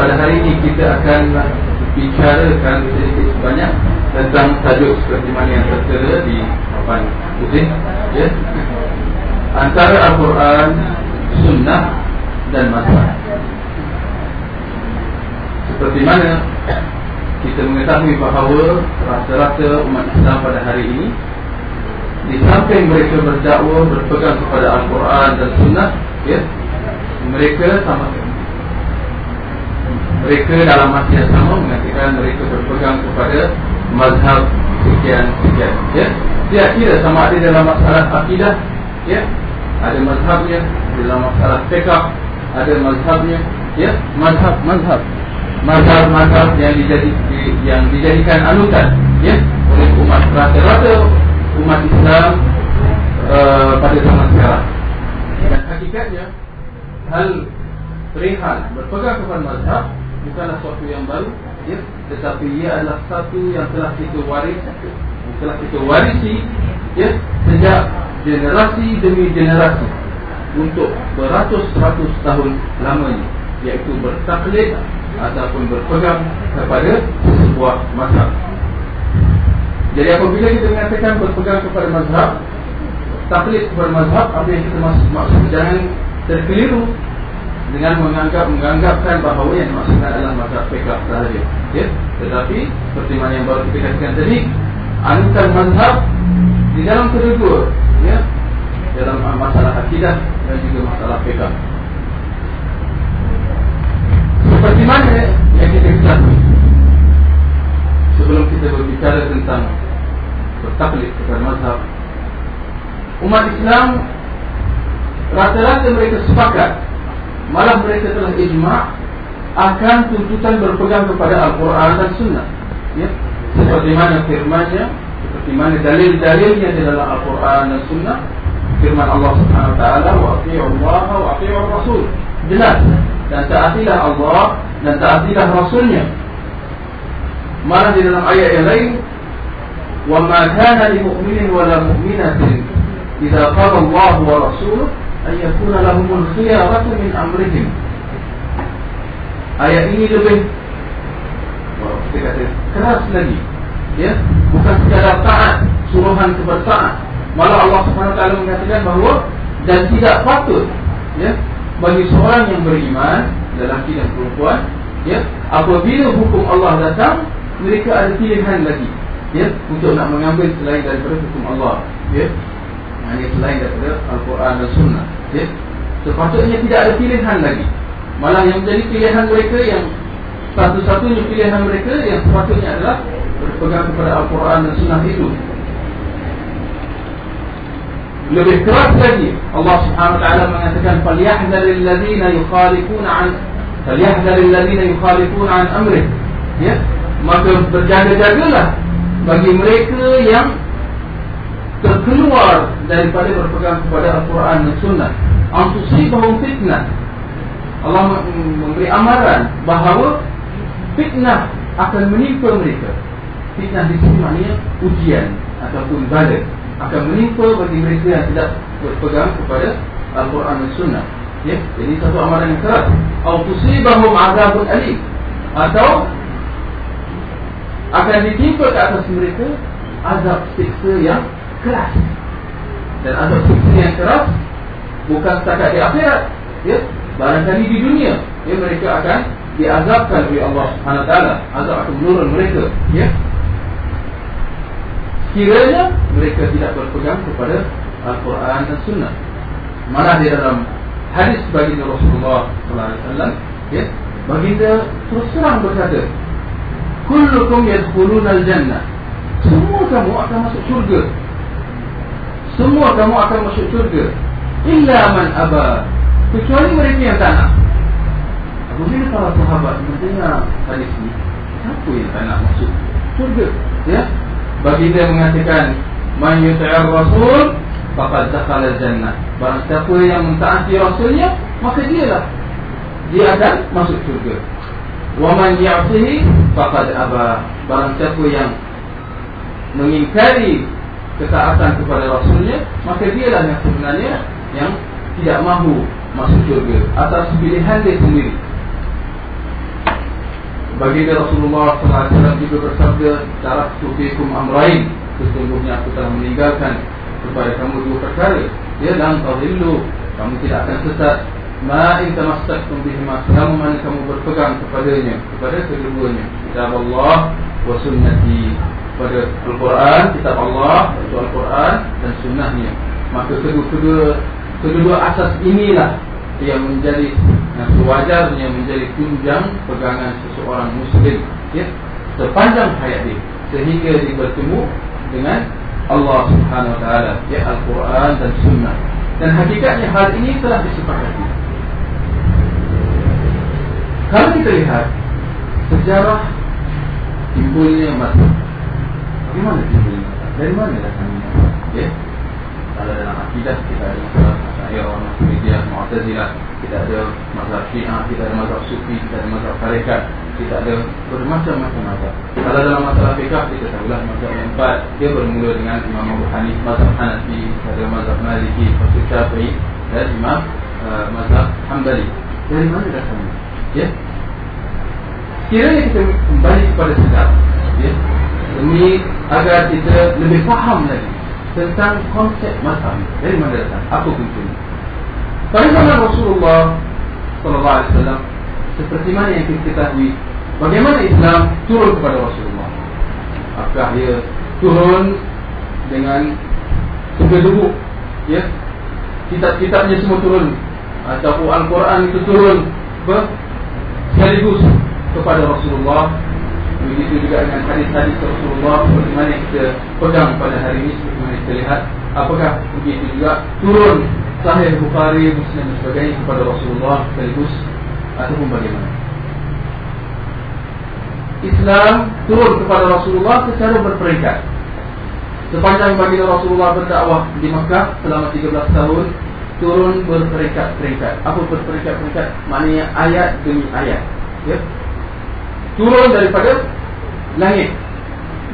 pada hari ini kita akan bicarakan sedikit sebanyak tentang tajuk seperti mana yang tertera di papan putih ya. Antara Al-Quran sunnah dan mazhab. Seperti mana kita mengetahui bahawa rata-rata umat Islam pada hari ini di samping mereka berdakwah berpegang kepada Al-Quran dan sunnah ya mereka sama mereka dalam masa yang sama mengatakan mereka berpegang kepada mazhab sekian-sekian ya dia kira sama ada dalam masalah akidah ya. Ada mazhabnya dalam masalah fiqh ada mazhabnya ya. Mazhab mazhab. Mazhab-mazhab yang dijadi, yang dijadikan anutan ya oleh umat rata-rata umat Islam uh, pada zaman sekarang. Dan hakikatnya hal perihal berpegang kepada mazhab bukanlah sesuatu yang baru ya. Tetapi ia adalah satu yang telah kita waris telah kita warisi ya sejak generasi demi generasi untuk beratus-ratus tahun lamanya iaitu bertaklid ataupun berpegang kepada sebuah mazhab. Jadi apabila kita mengatakan berpegang kepada mazhab taklid kepada mazhab apa yang kita maksud? Jangan terkeliru dengan menganggap menganggapkan bahawa yang dimaksudkan adalah mazhab fiqh sahaja. Ya tetapi seperti mana yang baru kita katakan tadi anutan mazhab di dalam kedua ya dalam masalah akidah dan juga masalah fiqh. Seperti mana yang kita ketahui? Sebelum kita berbicara tentang bertaklid kepada mazhab umat Islam rata-rata mereka sepakat malah mereka telah ijma' akan tuntutan berpegang kepada Al-Quran dan Sunnah. Ya? seperti mana firmannya seperti mana dalil-dalilnya di dalam Al-Quran dan Sunnah. Firman Allah Subhanahu Wa Taala wa Allah wa atii'ur Rasul jelas. Dan taatilah Allah dan taatilah Rasulnya. Malah di dalam ayat yang lain? Wa ma kana lil mu'minin wa la mu'minatin qala Allah wa rasuluhu ayakuna lahumul khiyaratu min amrihim. Ayat ini lebih kita kata keras lagi. Ya bukan sekadar taat suruhan kepada taat. Malah Allah taala mengatakan bahawa dan tidak patut ya bagi seorang yang beriman lelaki dan perempuan ya apabila hukum Allah datang mereka ada pilihan lagi ya untuk nak mengambil selain daripada hukum Allah ya hanya selain daripada Al-Quran dan Sunnah. Ya? sepatutnya tidak ada pilihan lagi. Malah yang menjadi pilihan mereka yang satu-satunya pilihan mereka yang sepatutnya adalah berpegang kepada Al-Quran dan Sunnah itu. Lebih keras lagi Allah Subhanahu Wa Taala mengatakan falyahdharil ladzina yukhalifuna an falyahdharil ladzina yukhalifuna an amrih. Ya? Maka berjaga-jagalah bagi mereka yang terkeluar daripada berpegang kepada Al-Quran dan Sunnah. Antusibahum fitnah. Allah memberi amaran bahawa fitnah akan menimpa mereka. Fitnah di sini maknanya ujian ataupun badai akan menimpa bagi mereka yang tidak berpegang kepada Al-Quran dan Sunnah. Ya? jadi satu amaran yang keras. Antusibahum azabun alim. Atau akan ditimpa ke atas mereka azab siksa yang keras. Dan azab siksa yang keras bukan setakat di akhirat ya. Barangkali di dunia ya mereka akan diazabkan oleh Allah Subhanahu taala. Azab akan menurun mereka ya. Kiranya mereka tidak berpegang kepada Al-Quran dan Sunnah. Malah di dalam hadis baginda Rasulullah sallallahu alaihi wasallam ya baginda terus terang berkata kullukum yadkhuluna al-jannah. Semua kamu akan masuk syurga semua kamu akan masuk syurga. Illa man aba. Kecuali mereka yang tak nak. Apabila para sahabat mendengar hadis ini siapa yang tak nak masuk syurga? Ya? Baginda mengatakan man yuta'ir rasul faqad dakhala jannah barang siapa yang mentaati rasulnya maka dialah. Dia akan masuk syurga. Wa man ya'sihi faqad aba. Barang siapa yang mengingkari ketaatan kepada rasulnya maka dialah yang sebenarnya yang tidak mahu masuk syurga atas pilihan dia sendiri. Baginda Rasulullah SAW juga bersabda Tarak tufikum amrain. Sesungguhnya aku telah meninggalkan Kepada kamu dua perkara. Ya dan tazillu Kamu tidak akan sesat. Ma'in tamastaktum bihima Selama mana kamu berpegang kepadanya Kepada keduanya. Kitab Allah Wa sunnati Pada Al-Quran Kitab Allah Itu Al-Quran Dan sunnahnya. Maka kedua-kedua Kedua asas inilah yang menjadi yang sewajarnya menjadi tunjang pegangan seseorang muslim ya sepanjang hayat dia. Sehingga dia bertemu dengan Allah Subhanahu wa taala ya Al-Quran dan sunnah. Dan hakikatnya hal ini telah disepakati. Kalau kita lihat sejarah timbulnya mazhab bagaimana timbulnya dari mana datangnya ya kalau dalam akidah kita ada masalah orang Maturidiyah Mu'tazilah kita ada mazhab Syiah kita ada mazhab Sufi kita ada mazhab Tarekat kita ada bermacam-macam mazhab. Kalau dalam masalah fikah kita tahulah mazhab yang empat. Dia bermula dengan Imam Abu Hanif mazhab Hanafi ada mazhab Maliki mazhab Syafi'i dan Imam uh, mazhab Hanbali. Dari mana datangnya ya kiranya kita kembali kepada sejarah ya demi agar kita lebih faham lagi tentang konsep mazhab dari mana datang apa kuncinya. Pada zaman Rasulullah sallallahu alaihi wasallam seperti mana yang kita ketahui bagaimana Islam turun kepada Rasulullah? Apakah dia turun dengan sebegitu ya? Kitab-kitabnya semua turun ataupun Al-Quran itu turun ber sekaligus kepada Rasulullah Begitu juga dengan hadis-hadis Rasulullah Seperti mana kita pegang pada hari ini Seperti mana kita lihat Apakah begitu juga turun Sahih Bukhari, Muslim dan sebagainya Kepada Rasulullah sekaligus Ataupun bagaimana? Islam turun kepada Rasulullah Secara berperingkat. Sepanjang bagi Rasulullah berdakwah Di Makkah selama 13 tahun Turun berperingkat-peringkat. Apa berperingkat-peringkat? Maknanya ayat demi ayat Ya, turun daripada langit.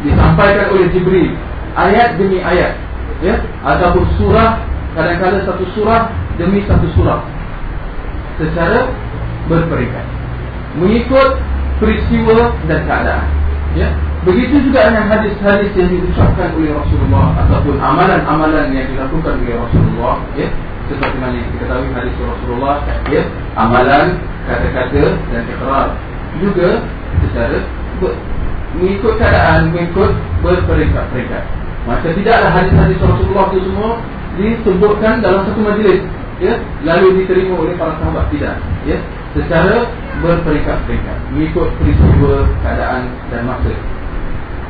Disampaikan oleh Jibril ayat demi ayat. Ya? Ataupun surah kadang-kadang satu surah demi satu surah. Secara berperingkat mengikut peristiwa dan keadaan. Ya? Begitu juga dengan hadis-hadis yang diucapkan oleh Rasulullah ataupun amalan-amalan yang dilakukan oleh Rasulullah ya? Seperti mana kita ketahui hadis Rasulullah ya? Amalan kata-kata dan ikrar juga secara ber, mengikut keadaan, mengikut berperingkat-peringkat. Maka tidaklah hadis-hadis Rasulullah itu semua disebutkan dalam satu majlis, ya, lalu diterima oleh para sahabat tidak, ya, secara berperingkat-peringkat, mengikut peristiwa, keadaan dan masa.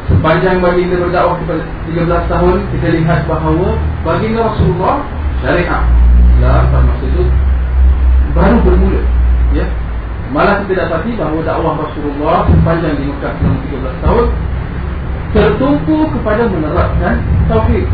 Sepanjang baginda berdakwah kepada 13 tahun, kita lihat bahawa baginda Rasulullah syariah dalam masa itu baru bermula, ya, Malah kita dapati bahawa dakwah Rasulullah sepanjang di Mekah selama 13 tahun tertumpu kepada menerapkan tauhid.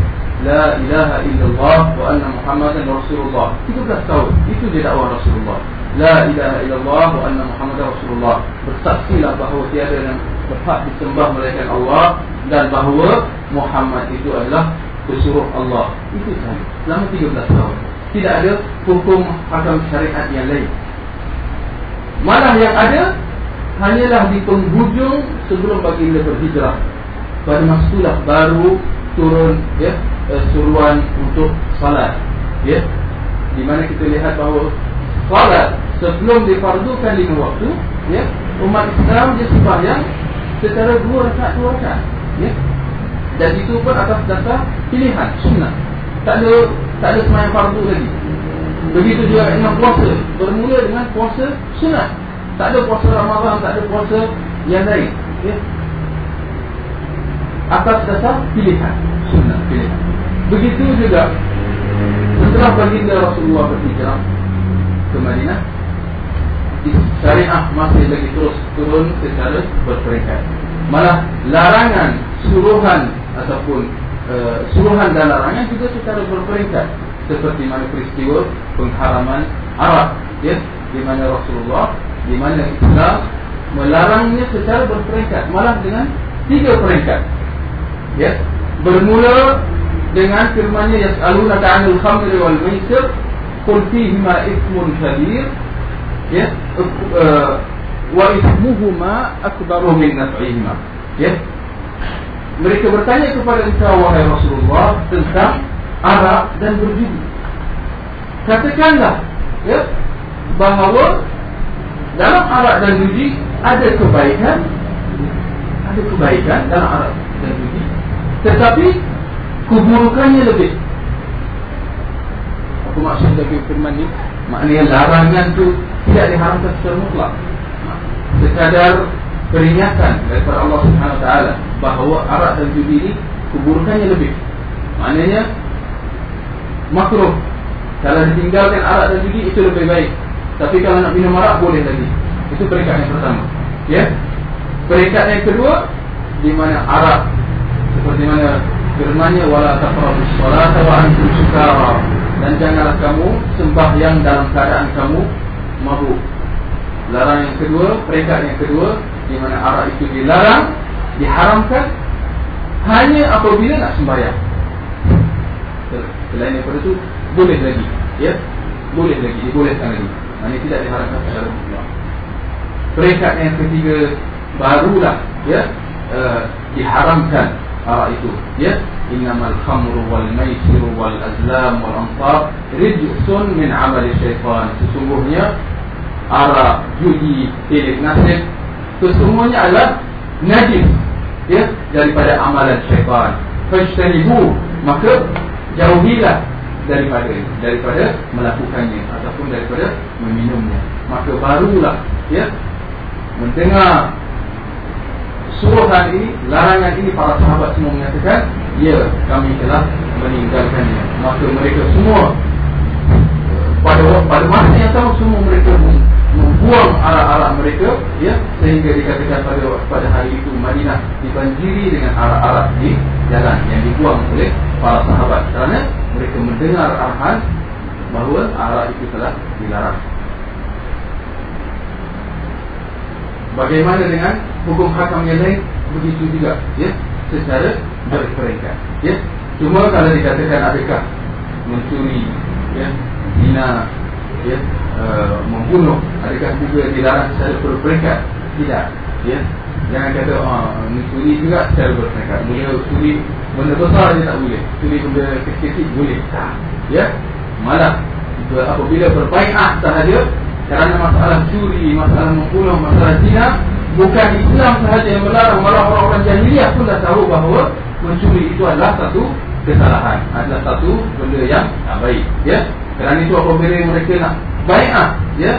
La ilaha illallah wa anna Muhammadan Rasulullah. 13 tahun itu dia dakwah Rasulullah. La ilaha illallah wa anna Muhammadan Rasulullah. Bersaksilah bahawa tiada yang berhak disembah melainkan Allah dan bahawa Muhammad itu adalah pesuruh Allah. Itu sahaja. Selama 13 tahun. Tidak ada hukum hakam syariat yang lain. Malah yang ada hanyalah di penghujung sebelum baginda berhijrah. Pada masa itulah baru turun ya uh, suruhan untuk salat. Ya. Di mana kita lihat bahawa salat sebelum difardukan lima waktu, ya, umat Islam dia sembahyang secara dua rakaat dua rakaat. Ya. Dan itu pun atas dasar pilihan sunnah. Tak ada tak ada sembahyang fardu lagi. Begitu juga dengan puasa. Bermula dengan puasa sunat. Tak ada puasa Ramadan Tak ada puasa yang lain. Ya? Atas dasar pilihan Sunat pilihan. Begitu juga Setelah baginda Rasulullah berhijrah Ke Madinah Syariah masih lagi terus turun secara berperingkat Malah larangan suruhan Ataupun uh, suruhan dan larangan juga secara berperingkat seperti mana peristiwa pengharaman Arab ya di mana Rasulullah di mana Islam melarangnya secara berperingkat malah dengan tiga peringkat ya. Bermula dengan firman-Nya yas'aluna 'anil khamri wal maisir qul fihi ma ithmun kabir ya. Wa ithmuhuma akbaru min naf'ihima ya. Mereka bertanya kepada engkau wahai Rasulullah tentang arak dan berjudi. Katakanlah ya bahawa dalam arak dan judi ada kebaikan ada kebaikan dalam arak dan judi tetapi keburukannya lebih. Apa maksud dari firman ini maknanya larangan itu tidak diharamkan secara mutlak. Sekadar peringatan daripada Allah Subhanahu Wa Taala bahawa arak dan judi ini keburukannya lebih. Maknanya makruh. Kalau ditinggalkan arak dan judi itu lebih baik. Tapi kalau nak minum arak boleh lagi itu peringkat yang pertama. Ya? Peringkat yang kedua di mana arak seperti mana firman-Nya wala salata wa antum sukara. Dan janganlah kamu sembahyang dalam keadaan kamu mabuk. Larang yang kedua peringkat yang kedua di mana arak itu dilarang diharamkan hanya apabila nak sembahyang Selain daripada itu Boleh lagi Ya? Boleh lagi Dibolehkan lagi. Maksudnya tidak diharapkan secara mutlak Peringkat yang ketiga Barulah Ya uh, Diharamkan Arak itu Ya? Innamal khamru wal maisiru wal azlam wal antar Rijsun min amali syaitan. Sesungguhnya Arak Judi Tilik nasib Sesungguhnya adalah Najis Ya? Daripada amalan syaitan. Fajtanibu Maka jauhilah daripada daripada melakukannya ataupun daripada meminumnya. Maka barulah ya mendengar suruhan ini larangan ini para sahabat semua menyatakan ya kami telah meninggalkannya. Maka mereka semua pada pada masa yang sama semua mereka membuang arak-arak mereka ya sehingga dikatakan pada pada hari itu Madinah dibanjiri dengan arak-arak di jalan yang dibuang oleh para sahabat. Kerana mereka mendengar arahan bahawa arak itu telah dilarang. Bagaimana dengan hukum hakam yang lain? Begitu juga ya secara berperingkat ya. Cuma kalau dikatakan adakah mencuri ya zina ya uh, membunuh adakah juga dilarang secara berperingkat? Tidak ya. Jangan kata oh mencuri juga secara berperingkat. Mula curi benda besar dia tak boleh. Curi benda kecil-kecil boleh. Tak ya. Malah apabila berbaikat sahaja kerana masalah curi masalah membunuh masalah zina bukan Islam sahaja yang melarang. Malah orang-orang jahiliah pun dah tahu bahawa mencuri itu adalah satu kesalahan adalah satu benda yang tak baik ya kerana itu apabila mereka nak bai'ah ya?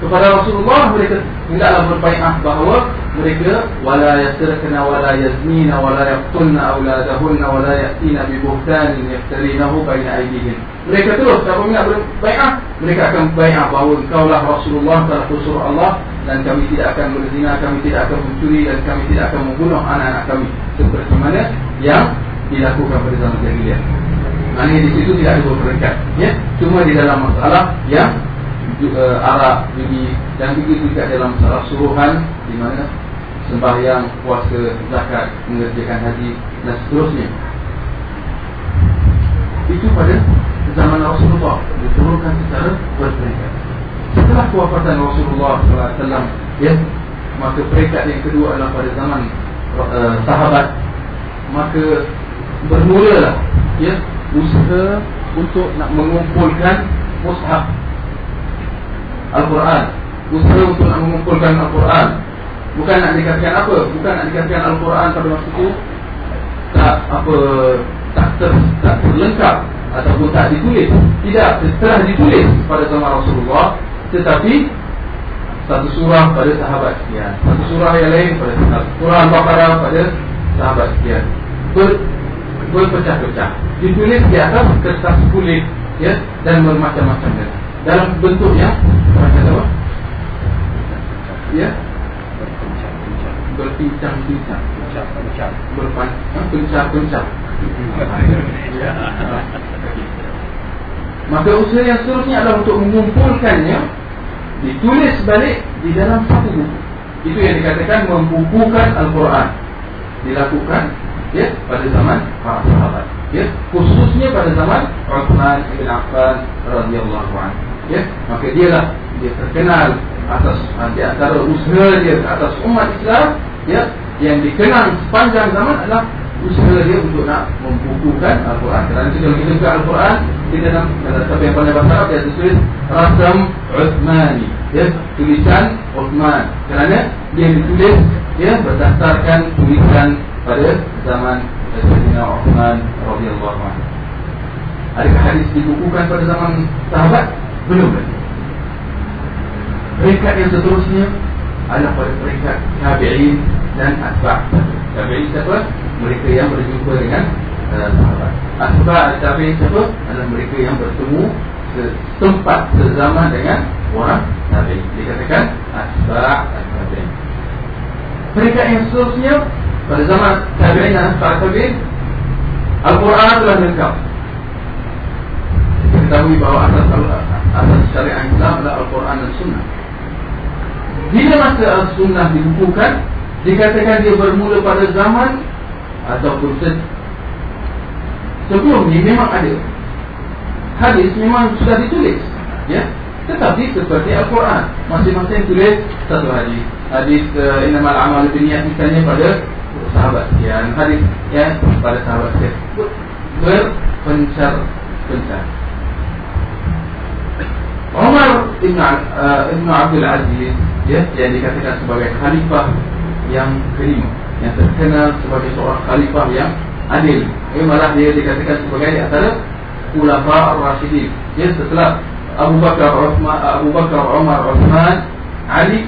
Kepada Rasulullah mereka hendaklah berbai'ah bahawa mereka wala yasrikna wala yaznina wala yaqtulna auladahunna wala yatina bi buhtanin yaftarinahu baina aydihim. Mereka terus kalau nak berbai'ah mereka akan bai'ah bahawa engkaulah Rasulullah telah usul Allah dan kami tidak akan berzina kami tidak akan mencuri dan kami tidak akan membunuh anak-anak kami. Seperti mana yang dilakukan pada zaman jahiliah Maknanya di situ tidak ada berperingkat ya? Cuma di dalam masalah yang uh, Arab judi dan begitu juga dalam masalah suruhan Di mana sembahyang, puasa, zakat, mengerjakan haji dan seterusnya Itu pada zaman Rasulullah diturunkan secara berperingkat Setelah kewafatan Rasulullah SAW ya, Maka peringkat yang kedua adalah pada zaman uh, sahabat Maka bermulalah ya usaha untuk nak mengumpulkan mushaf Al-Quran. Usaha untuk nak mengumpulkan Al-Quran. Bukan nak dikatakan apa? Bukan nak dikatakan Al-Quran pada masa itu tak apa tak ter, tak terlengkap ataupun tak ditulis. Tidak setelah ditulis pada zaman Rasulullah tetapi satu surah pada sahabat sekian. Satu surah yang lain pada sahabat surah Al-Baqarah pada sahabat sekian berpecah-pecah. Ditulis di atas kertas kulit ya dan bermacam-macam dalam bentuknya macam apa? Ya. Berpincang-pincang. Berpincang-pincang ya. maka usaha yang seterusnya adalah untuk mengumpulkannya ditulis balik di dalam satu buku. Itu yang dikatakan membukukan Al-Quran. Dilakukan ya pada zaman para sahabat. Ya khususnya pada zaman Uthman bin Affan radhiyallahu ya maka dialah dia terkenal atas di antara usaha dia atas umat Islam ya yang dikenang sepanjang zaman adalah usaha dia untuk nak membukukan Al-Quran. Kerana kalau kita buka Al-Quran di dalam dalam siapa yang pandai bahasa Arab dia tulis Rasam Uthmani. Ya, tulisan Uthman. Kerana dia ditulis ya berdasarkan tulisan pada zaman Sayyidina Uthman radhiyallahu anhu. Adakah hadis dibukukan pada zaman sahabat? Belum lagi. Peringkat yang seterusnya adalah pada peringkat tabi'in dan atba' tabi'in siapa? mereka yang berjumpa dengan uh, sahabat. Atba' tabi'in siapa? adalah mereka yang bertemu setempat sezaman dengan orang tabi'in. Dikatakan atba' tabi'in. Peringkat yang seterusnya pada zaman tabi'in dan atba' tabi'in Al-Quran telah lengkap. Kita ketahui bahawa asas, asas syariah Islam adalah Al-Quran dan Sunnah bila masa Al-Sunnah dibukukan Dikatakan dia bermula pada zaman Ataupun se Sebelum ni memang ada. Hadis memang sudah ditulis Ya. Tetapi seperti Al-Quran Masing-masing tulis satu hadis. Hadis uh, Inamal Amal Biniat Misalnya pada sahabat sekian Hadis ya, pada sahabat sekian Berpencar-pencar Umar Ibn, uh, Ibn Abdul Aziz ya, Yang dikatakan sebagai khalifah yang kelima Yang terkenal sebagai seorang khalifah yang adil. Ya, Malah dia dikatakan sebagai antara Ulama Ar-Rashidin. Ya, Setelah Abu Bakar, Uthman, Abu Bakar, Umar, Uthman, Ali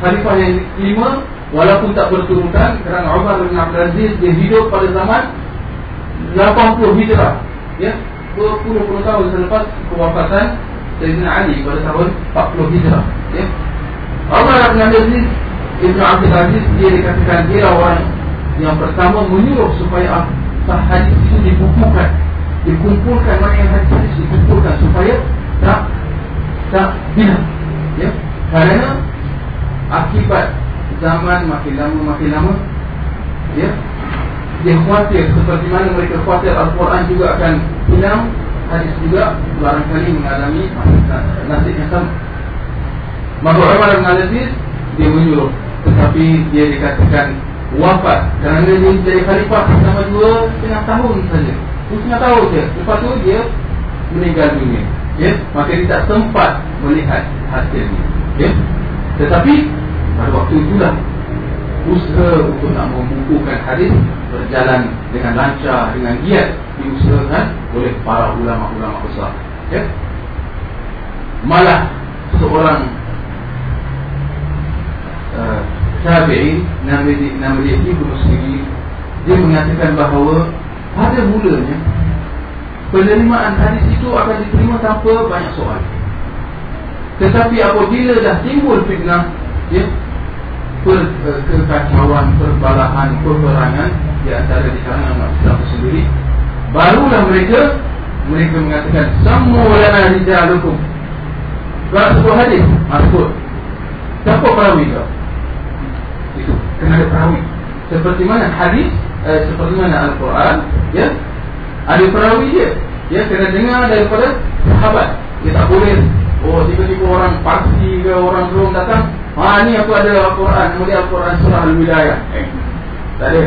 Khalifah yang kelima Walaupun tak berturutan Kerana Umar bin Abdul Aziz Dia hidup pada zaman 80 Hijrah. Ya, 20-20 tahun selepas kewafatan Sayyidina Ali pada tahun 40 Hijrah ya. Umar bin Abdul Aziz Ibn Abdul Aziz dia dikatakan dia orang yang pertama menyuruh supaya hadis itu dibukukan dikumpulkan mana yang hadis dikumpulkan supaya tak tak bilang ya kerana akibat zaman makin lama makin lama ya dia khawatir seperti mana mereka khawatir Al-Quran juga akan hilang hadis juga barangkali mengalami nasib yang sama. Maka Umar bin Aziz dia menyuruh tetapi dia dikatakan wafat kerana dia jadi khalifah selama dua setengah tahun saja. Dua setengah tahun saja. Lepas tu dia meninggal dunia. Ya, maka dia tak sempat melihat hasilnya. Ya, tetapi pada waktu itulah usaha untuk nak membukukan hadis berjalan dengan lancar, dengan giat diusahakan oleh para ulama-ulama besar. Ya? Malah seorang uh, tabi'in nama dia, nama dia Ibn Muslim dia mengatakan bahawa pada mulanya penerimaan hadis itu akan diterima tanpa banyak soal. Tetapi apabila dah timbul fitnah, ya, per, uh, kekacauan, perbalahan, peperangan di antara di kalangan Islam sendiri barulah mereka mereka mengatakan semua lana rijalukum. Kalau sebuah hadis masuk siapa perawi kau? Itu kena ada perawi. Seperti mana hadis eh, seperti mana Al-Quran ya? Ada perawi dia ya kena dengar daripada sahabat. Dia tak boleh oh tiba-tiba orang pasti ke orang belum datang. Ha ni aku ada Al-Quran Nama dia Al-Quran Surah Al-Wilayah. Eh, Tak ada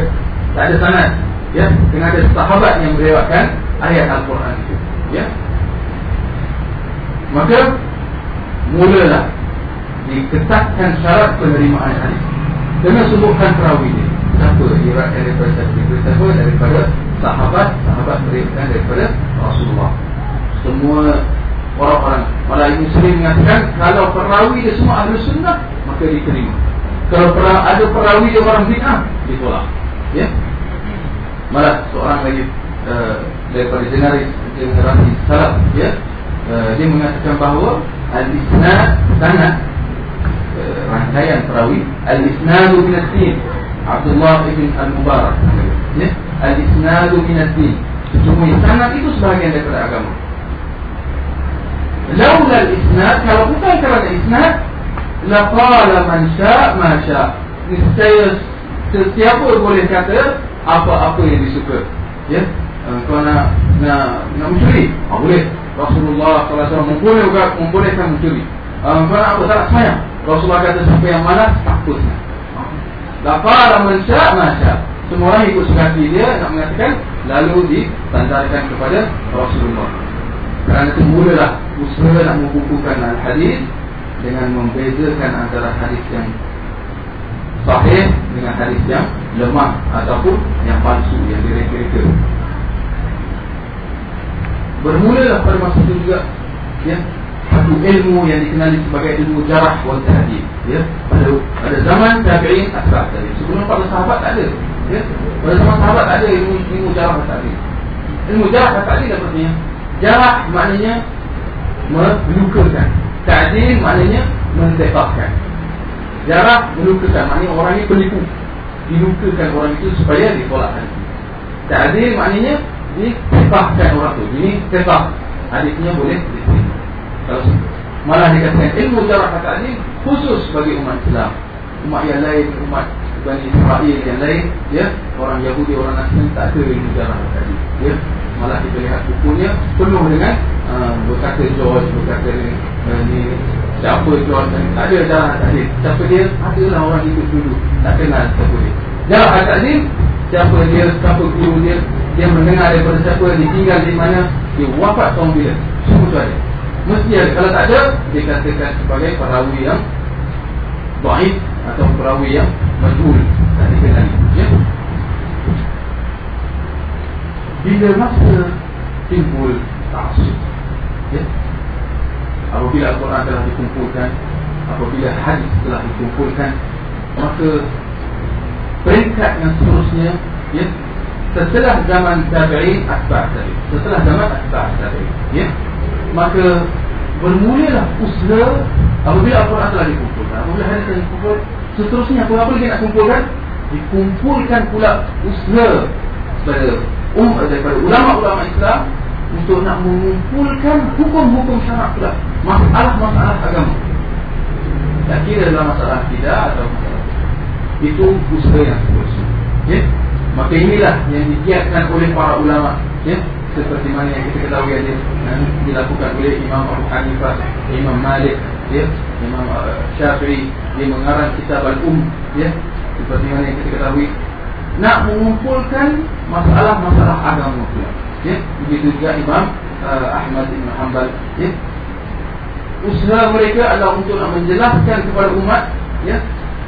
Tak ada sanat Ya Kena ada sahabat yang berlewatkan Ayat Al-Quran itu. Ya. Maka Mulalah Diketatkan syarat penerimaan hadis Dengan sebutkan perawi ini. Siapa Irak daripada Siapa? Daripada sahabat sahabat meriwayatkan daripada Rasulullah. Semua orang-orang Ibn Sirin mengatakan kalau perawi dia semua ahli sunnah maka diterima. Kalau ada perawi dia orang bid'ah ditolak. Ya malah seorang lagi uh, daripada jenaris generasi salaf ya uh, dia mengatakan bahawa al-isnad sanad uh, rangkaian perawi al-isnadu min ad-din Abdullah ibn al-Mubarak ya al-isnadu min ad-din sesungguhnya sanad itu sebahagian daripada agama. Laula al-isnad kalau bukan kerana isnad laqala man sya' ma sya' niscaya sesiapa boleh kata apa-apa yang disuka. Ya? Uh, kalau nak nak nak mencuri? Ah, boleh. Rasulullah kalau SAW memboleh membolehkan mencuri. Uh, kalau nak apa? Tak sayang Rasulullah kata siapa yang malas takut Lafala mansya masya Semua orang ikut suka dia Nak mengatakan Lalu ditandarkan kepada Rasulullah. Kerana itu mulalah Usaha nak mengukuhkan al-hadis Dengan membezakan antara hadis yang Sahih Dengan hadis yang lemah Ataupun yang palsu Yang direka-reka. Bermulalah pada masa itu juga Ya satu ilmu yang dikenali sebagai ilmu jarah wal tahdid ya pada pada zaman tabi'in asbab tadi. Sebelum pada sahabat tak ada ya pada zaman sahabat tak ada ilmu ilmu jarah wal tahdid. Ilmu jarah wal tahdid maksudnya jarah maknanya melukakan tahdid maknanya mentepahkan jarah melukakan maknanya orang ini penipu. Dilukakan orang itu supaya ditolak hati tahdid maknanya ditepahkan orang itu ini tepah hadisnya boleh diterima. Kalau malah dikatakan ilmu jarah tadi khusus bagi umat Islam. Umat yang lain umat Bani Israel yang lain ya orang Yahudi orang Nasrani tak ada ilmu jarah tadi ya malah kita lihat bukunya penuh dengan uh, berkata George berkata ni, uh, ni siapa George dan tak ada jarah tadi siapa dia? Adalah orang hidup dulu. Tak kenal siapa dia. Jarah tadi siapa dia siapa guru dia dia mendengar daripada siapa dia tinggal di mana dia wafat tahun bila. Semua tu ada. Mesti ada. Kalau tak ada Dia katakan sebagai perawi yang Baik Atau perawi yang Majul Tak dikenali Ya. Bila masa Timbul Ta'asub Ya Apabila Al-Quran telah dikumpulkan Apabila hadis telah dikumpulkan Maka Peringkat yang seterusnya Ya Setelah zaman tabi'in asbab tadi Setelah zaman asbab tadi Ya maka bermulalah usaha apabila Al-Quran telah dikumpulkan. Apabila hadis telah dikumpulkan seterusnya apa apa lagi nak kumpulkan? Dikumpulkan pula usaha daripada um, daripada ulama-ulama Islam untuk nak mengumpulkan hukum-hukum syarak pula masalah-masalah agama. Tak kira dalam masalah tidak atau masalah itu usaha yang seterusnya. Ya? maka inilah yang dikiatkan oleh para ulama. Ya? seperti mana yang kita ketahui yang dilakukan oleh Imam Abu Hanifah, Imam Malik, ya, Imam uh, Syafi'i. Dia mengarang kitab Al-Um, ya, seperti mana yang kita ketahui. Nak mengumpulkan masalah-masalah agama pula. Ya, begitu juga Imam uh, Ahmad bin Hanbal, ya. Usaha mereka adalah untuk menjelaskan kepada umat, ya,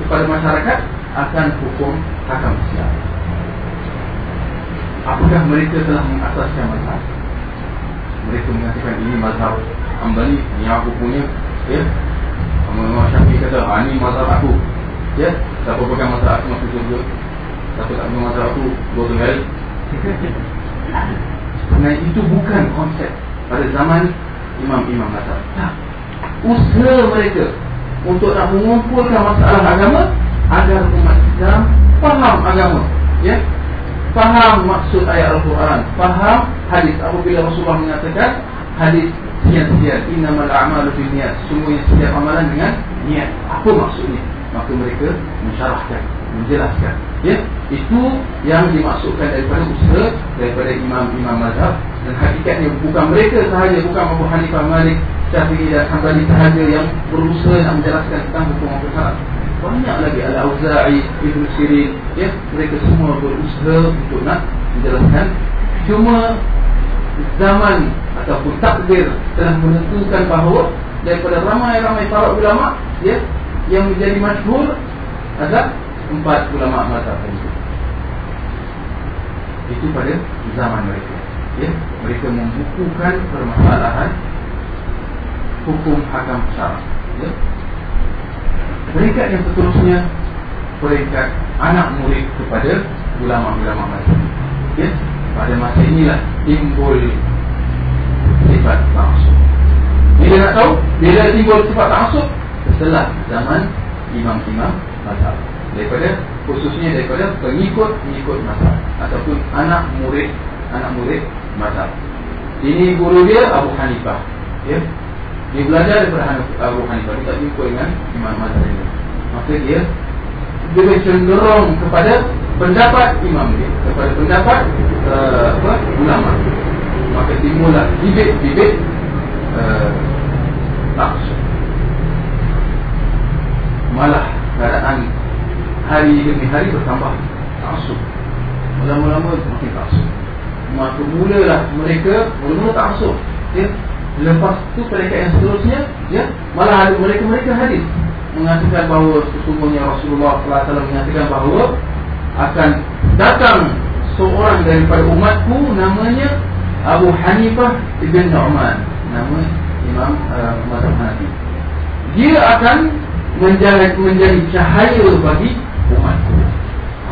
kepada masyarakat akan hukum hakam Islam. Apakah mereka telah mengasaskan mazhab? Mereka mengatakan ini mazhab Ambali Ini aku punya Ya. Imam Syafi'i kata ah, Ini mazhab aku. Ya Siapa pegang mazhab aku masuk surga Siapa tak pegang mazhab aku Go to hell Sebenarnya itu bukan konsep. Pada zaman Imam-imam mazhab Tak Usaha mereka Untuk nak mengumpulkan masalah agama Agar umat Islam Faham agama Ya? Faham maksud ayat Al-Quran. Faham hadis. Apabila Rasulullah mengatakan hadis sekian-sekian innamal a'malu binniyat. Semuanya setiap amalan dengan niat. Apa maksudnya? Maka mereka mensyarahkan menjelaskan. Ya itu yang dimaksudkan daripada usaha daripada imam-imam mazhab. Dan hakikatnya bukan mereka sahaja bukan Abu Hanifah Malik Syafi'i dan Hanbali sahaja yang berusaha nak menjelaskan tentang hukum al banyak lagi Al-Auza'i, Ibn Sirin ya, Mereka semua berusaha untuk nak menjelaskan. Cuma zaman ataupun takdir telah menentukan bahawa Daripada ramai-ramai para ulama ya, Yang menjadi masyhur adalah empat ulama mazhab itu Itu pada zaman mereka ya? Mereka membukukan permasalahan Hukum hakam besar ya? Peringkat yang seterusnya Peringkat anak murid kepada ulama-ulama masa ya? Pada masa inilah timbul sifat ta'asub Bila nak tahu? Bila timbul sifat ta'asub? Setelah zaman imam-imam mazhab Daripada khususnya daripada pengikut-pengikut mazhab. Ataupun anak murid anak murid mazhab. Ini guru dia Abu Hanifah ya? Dia belajar daripada Abu Hanifah. Dia tak jumpa dengan imam ini. Maka dia Dia cenderung kepada pendapat imam dia Kepada pendapat uh, apa, ulama. Maka timbullah bibit-bibit uh, Malah keadaan hari demi hari bertambah taksub Lama-lama makin taksub Maka mulalah mereka Mula-mula taksub ya? Lepas tu mereka yang seterusnya ya? Malah ada mereka-mereka hadis Mengatakan bahawa Sesungguhnya Rasulullah SAW mengatakan bahawa Akan datang Seorang daripada umatku Namanya Abu Hanifah Ibn Nu'man Nama Imam uh, Mazhab Hanafi Dia akan menjadi, menjadi cahaya bagi umatku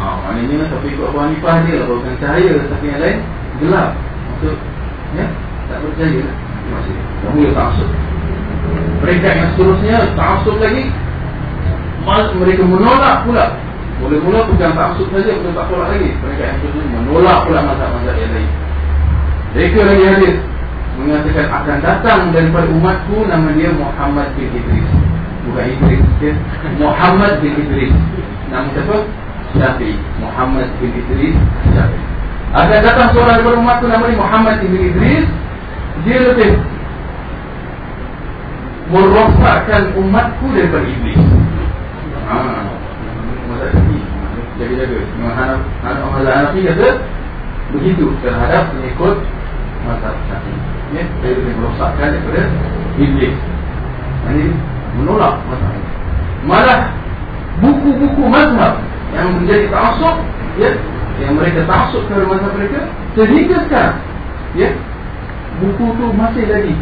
ha, Maknanya tapi ikut Abu Hanifah dia lah Bukan cahaya Tapi yang lain gelap. Maksud ya? Tak percaya Masih Yang mula ta'asub Mereka yang seterusnya Ta'asub lagi. Mereka menolak pula. Mula-mula bukan ta'asub saja Bukan tak tolak lagi. Mereka yang seterusnya Menolak pula mazhab-mazhab yang lain. Mereka lagi hadir. Mengatakan akan datang daripada umatku Nama dia Muhammad bin Idris. Bukan Idris ya? Muhammad bin Idris Nama siapa? Syafi'i Muhammad bin Idris Syafi'i Akan datang seorang daripada umatku Nama dia Muhammad bin Idris. Dia lebih Merosakkan umatku daripada Iblis. Haa Jaga-jaga Anak-anak Hanafi kata Begitu terhadap pengikut Mazhab Syafi'i ya? Dia lebih merosakkan daripada Iblis. Ini menolak mazhab Malah buku-buku mazhab yang menjadi ta'asub ya? Yang mereka ta'asub kepada mazhab mereka Sehingga sekarang ya? Buku tu masih lagi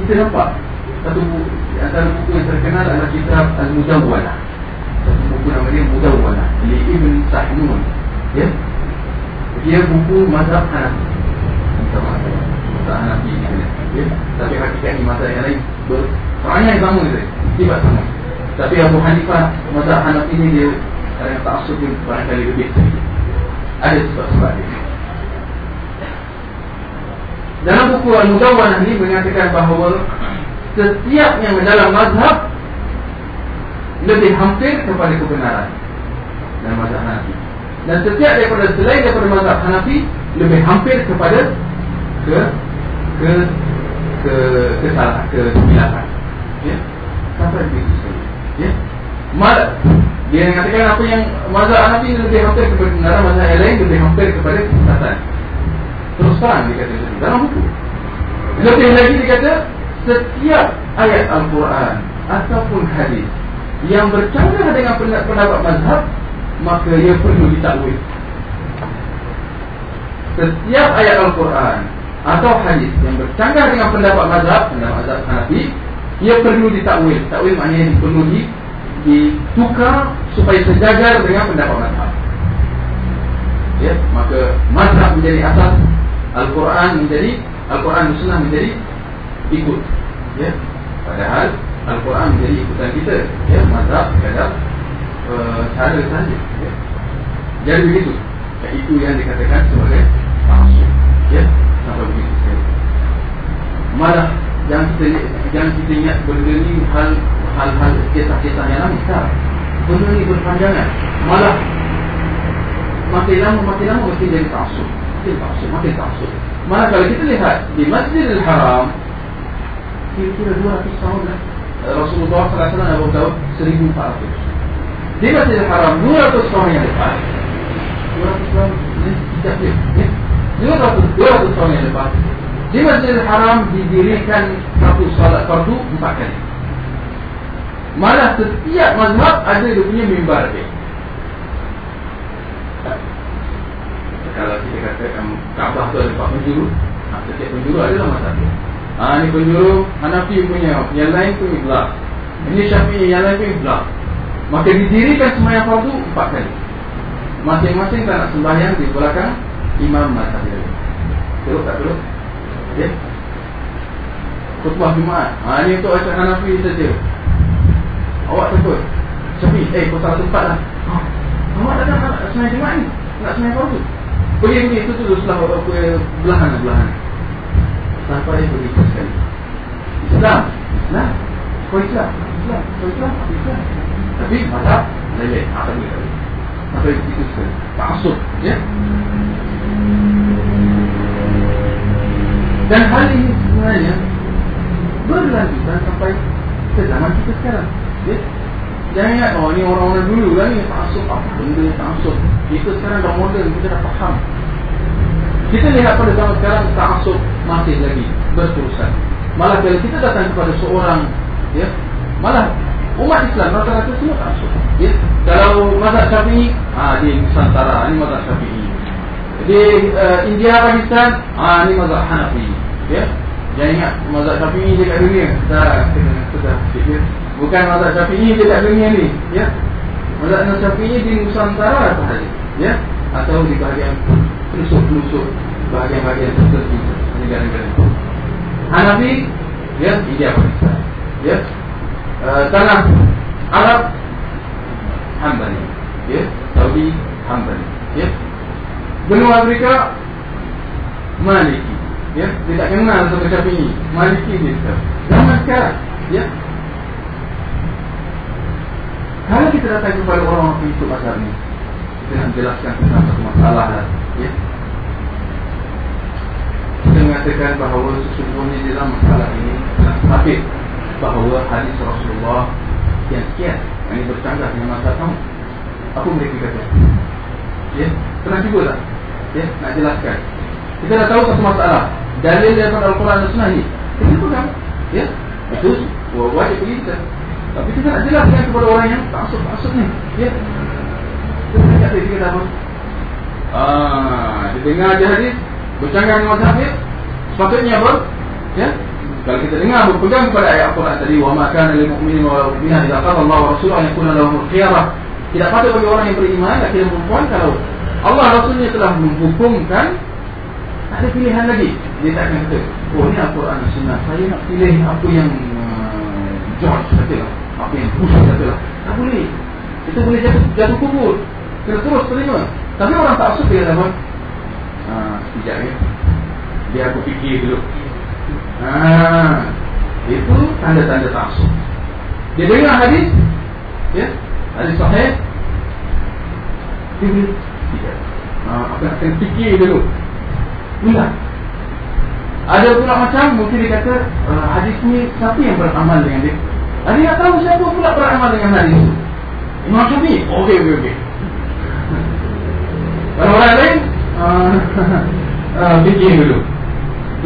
Kita nampak Satu buku Antara buku yang terkenal adalah kitab Al-Mujawwana Satu buku nama dia Mujawwana Li Ibn Sahnun ya? Dia buku mazhab Hanafi Mazhab Hanafi ya? Tapi hakikatnya mazhab yang lain yang sama itu Tiba sama Tapi Abu Hanifah Mazhab Hanafi ini dia Ada yang tak asuk pun Barangkali lebih Ada sebab-sebab dia. Dalam buku Al-Mujawwanah ini Mengatakan bahawa Setiap yang dalam mazhab Lebih hampir kepada kebenaran Dalam mazhab Hanafi. Dan setiap daripada Selain daripada mazhab Hanafi Lebih hampir kepada Ke Ke Ke Kesalahan Kesilahan ya? Sampai begitu ya? Mal, Dia mengatakan apa yang Mazhab Hanafi lebih hampir kepada kebenaran Mazhab yang lain lebih hampir kepada kesesatan Terus terang dia kata Dalam buku Lebih lagi dia kata Setiap ayat Al-Quran Ataupun hadis Yang bercanggah dengan pendapat mazhab Maka ia perlu ditakwil. Setiap ayat Al-Quran Atau hadis Yang bercanggah dengan pendapat mazhab Pendapat mazhab Hanafi ia perlu ditakwil. Takwil maknanya perlu di, ditukar supaya sejajar dengan pendapat mazhab. Ya, maka mazhab menjadi asas, Al-Quran menjadi Al-Quran Sunnah menjadi ikut. Ya, padahal Al-Quran menjadi ikutan kita. Ya, mazhab sekadar uh, cara saja. Ya. Jadi begitu. Ya, itu yang dikatakan sebagai maksud. Ya, sampai begitu. Malah Jangan kita jangan kita ingat benda ni hal hal-hal kisah-kisah yang lama tak. Benda ni berpanjangan. Malah makin lama makin lama mesti jadi taksub. Makin taksub, makin taksub. Malah kalau kita lihat di Masjidil Haram kira-kira 200 tahun lah. Rasulullah SAW Abu Daud 1400 Di Masjidil Haram 200 tahun yang lepas 200 tahun Ini tidak boleh 200, 200 tahun yang lepas di Masjidil Haram didirikan satu salat fardu empat kali. Malah setiap mazhab ada dia punya mimbar dia. kalau kita kata um, Kaabah tu ada empat penjuru ha, setiap penjuru adalah mazhab dia. Ha, ni penjuru Hanafi punya yang lain tu Iblah ini Syafi'i yang lain tu Iblah maka didirikan semayang fardu empat kali. Masing-masing tak nak sembahyang di belakang imam mazhab dia. Teruk tak teruk ya khutbah Jumaat. Ha, ni untuk Asyik Hanafi saja. Awak takut? Syafi'i, eh kau salah tempat lah. Ha, awak tak nak semayang Jumaat ni? Nak semayang fardu Pergi pergi itu tu setelah apa belahan belahan. Sampai pergi sekali. Islam, Islam, kau Islam, Islam, kau Islam, Islam. Tapi masa lele apa ni? Apa itu sekali? Taksub, ya. Dan hal ini sebenarnya berlanjutan sampai ke zaman kita sekarang. Ya. Jangan ingat, oh ni orang-orang dulu lah ni Taksub apa benda taksub Kita sekarang dah moden, kita dah faham Kita lihat pada zaman sekarang Taksub masih lagi berterusan Malah kalau kita datang kepada seorang ya, Malah umat Islam rata-rata semua taksub ya. Kalau mazhab syafi'i ha, Di Nusantara, ini mazhab syafi'i Di uh, India, Pakistan ha, Ini mazhab Hanafi ya. Jangan ingat mazhab syafi'i dekat dunia Dah, kena, sudah, ya. Bukan mazhab syafi'i dia tak dunia ni ya? Mazhab syafi'i di Nusantara sahaja ya? Atau di bahagian pelusuk-pelusuk Bahagian-bahagian tertentu Negara-negara Hanafi ya? India Pakistan ya? Uh, Tanah Arab Hambali ya? Saudi Hambali ya? Benua Afrika Maliki ya? Dia tak kenal sama syafi'i Maliki dia sekarang Zaman sekarang ya? Kalau kita datang kepada orang yang ikut mazhab ni Kita nak jelaskan tentang satu masalah lah, ya? Kita mengatakan bahawa sesungguhnya dalam masalah ini Habis bahawa hadis Rasulullah yang sekian Yang ini bercanggah dengan masalah kamu Apa mereka kata? Ya? Pernah cuba tak? Ya? Nak jelaskan. Kita dah tahu satu masalah. Dalil daripada Al-Quran dan Sunnah ni. Kita pegang. Ya? Itu wajib bagi kita. Tapi kita nak jelaskan kepada orang yang taksub-taksub ni. Ya. Kita nak dia kata apa? Ah, Dia dengar je hadis Bercanggah dengan mazhab Sepatutnya apa? Ya. Kalau kita dengar berpegang kepada ayat Al-Quran tadi wa ma kana lil mu'minin wa mu'minat idza Allah wa rasuluhu an yakuna lahum khiyarah tidak patut bagi orang yang beriman laki dan perempuan kalau Allah Rasulnya telah menghukumkan tak ada pilihan lagi. Dia tak akan kata oh ni Al-Quran Sunnah. Saya nak pilih apa yang uh, George katalah apa yang pusat katalah tak boleh. Itu boleh jatuh, jatuh kubur. Kena terus terima. Tapi orang tak asuk dia apa ha, sekejap ya. Dia aku fikir dulu. Ha, itu tanda-tanda tak dia dengar hadis ya hadis sahih. Dia ha, akan fikir dulu Bila? Ada pula macam mungkin dia kata uh, hadis ni siapa yang beramal dengan dia? Ada yang tahu siapa pula beramal dengan hadis? Imam Syafi'i? Okey, okey, okey. Kalau orang lain, uh, uh, fikir dulu.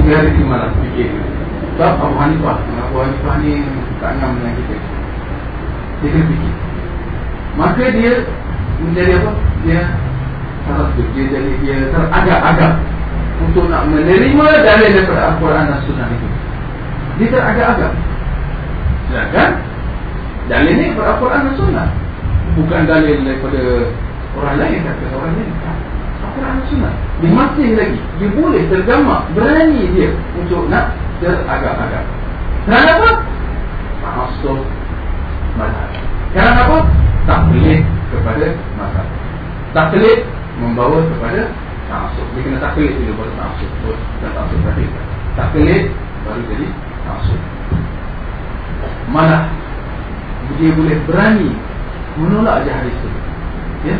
Tiga hari tiga malam, fikir dulu. Sebab Abu Hanifah, Abu Hanifah ni tak ngam dengan kita. Dia kena fikir. Maka dia menjadi apa? Dia tu. Dia jadi dia teragak-agak untuk nak menerima dalil daripada Al-Quran dan Sunnah itu. Dia teragak-agak. Sedangkan dalil ini daripada Al-Quran dan Sunnah. Bukan dalil daripada orang lain kata orang lain. Al-Quran dan Sunnah. Dia masih lagi. Dia boleh tergamak. Berani dia untuk nak teragak-agak. Kerana apa? Masuk mazhab. Kerana apa? Tak pelik kepada mazhab. Tak pelik membawa kepada ta'asub. Dia kena taklid dulu baru ta'asub. Dan ta'asub tadi. Taklid baru jadi ta'asub. Mana dia boleh berani menolak aja hadis itu. Ya?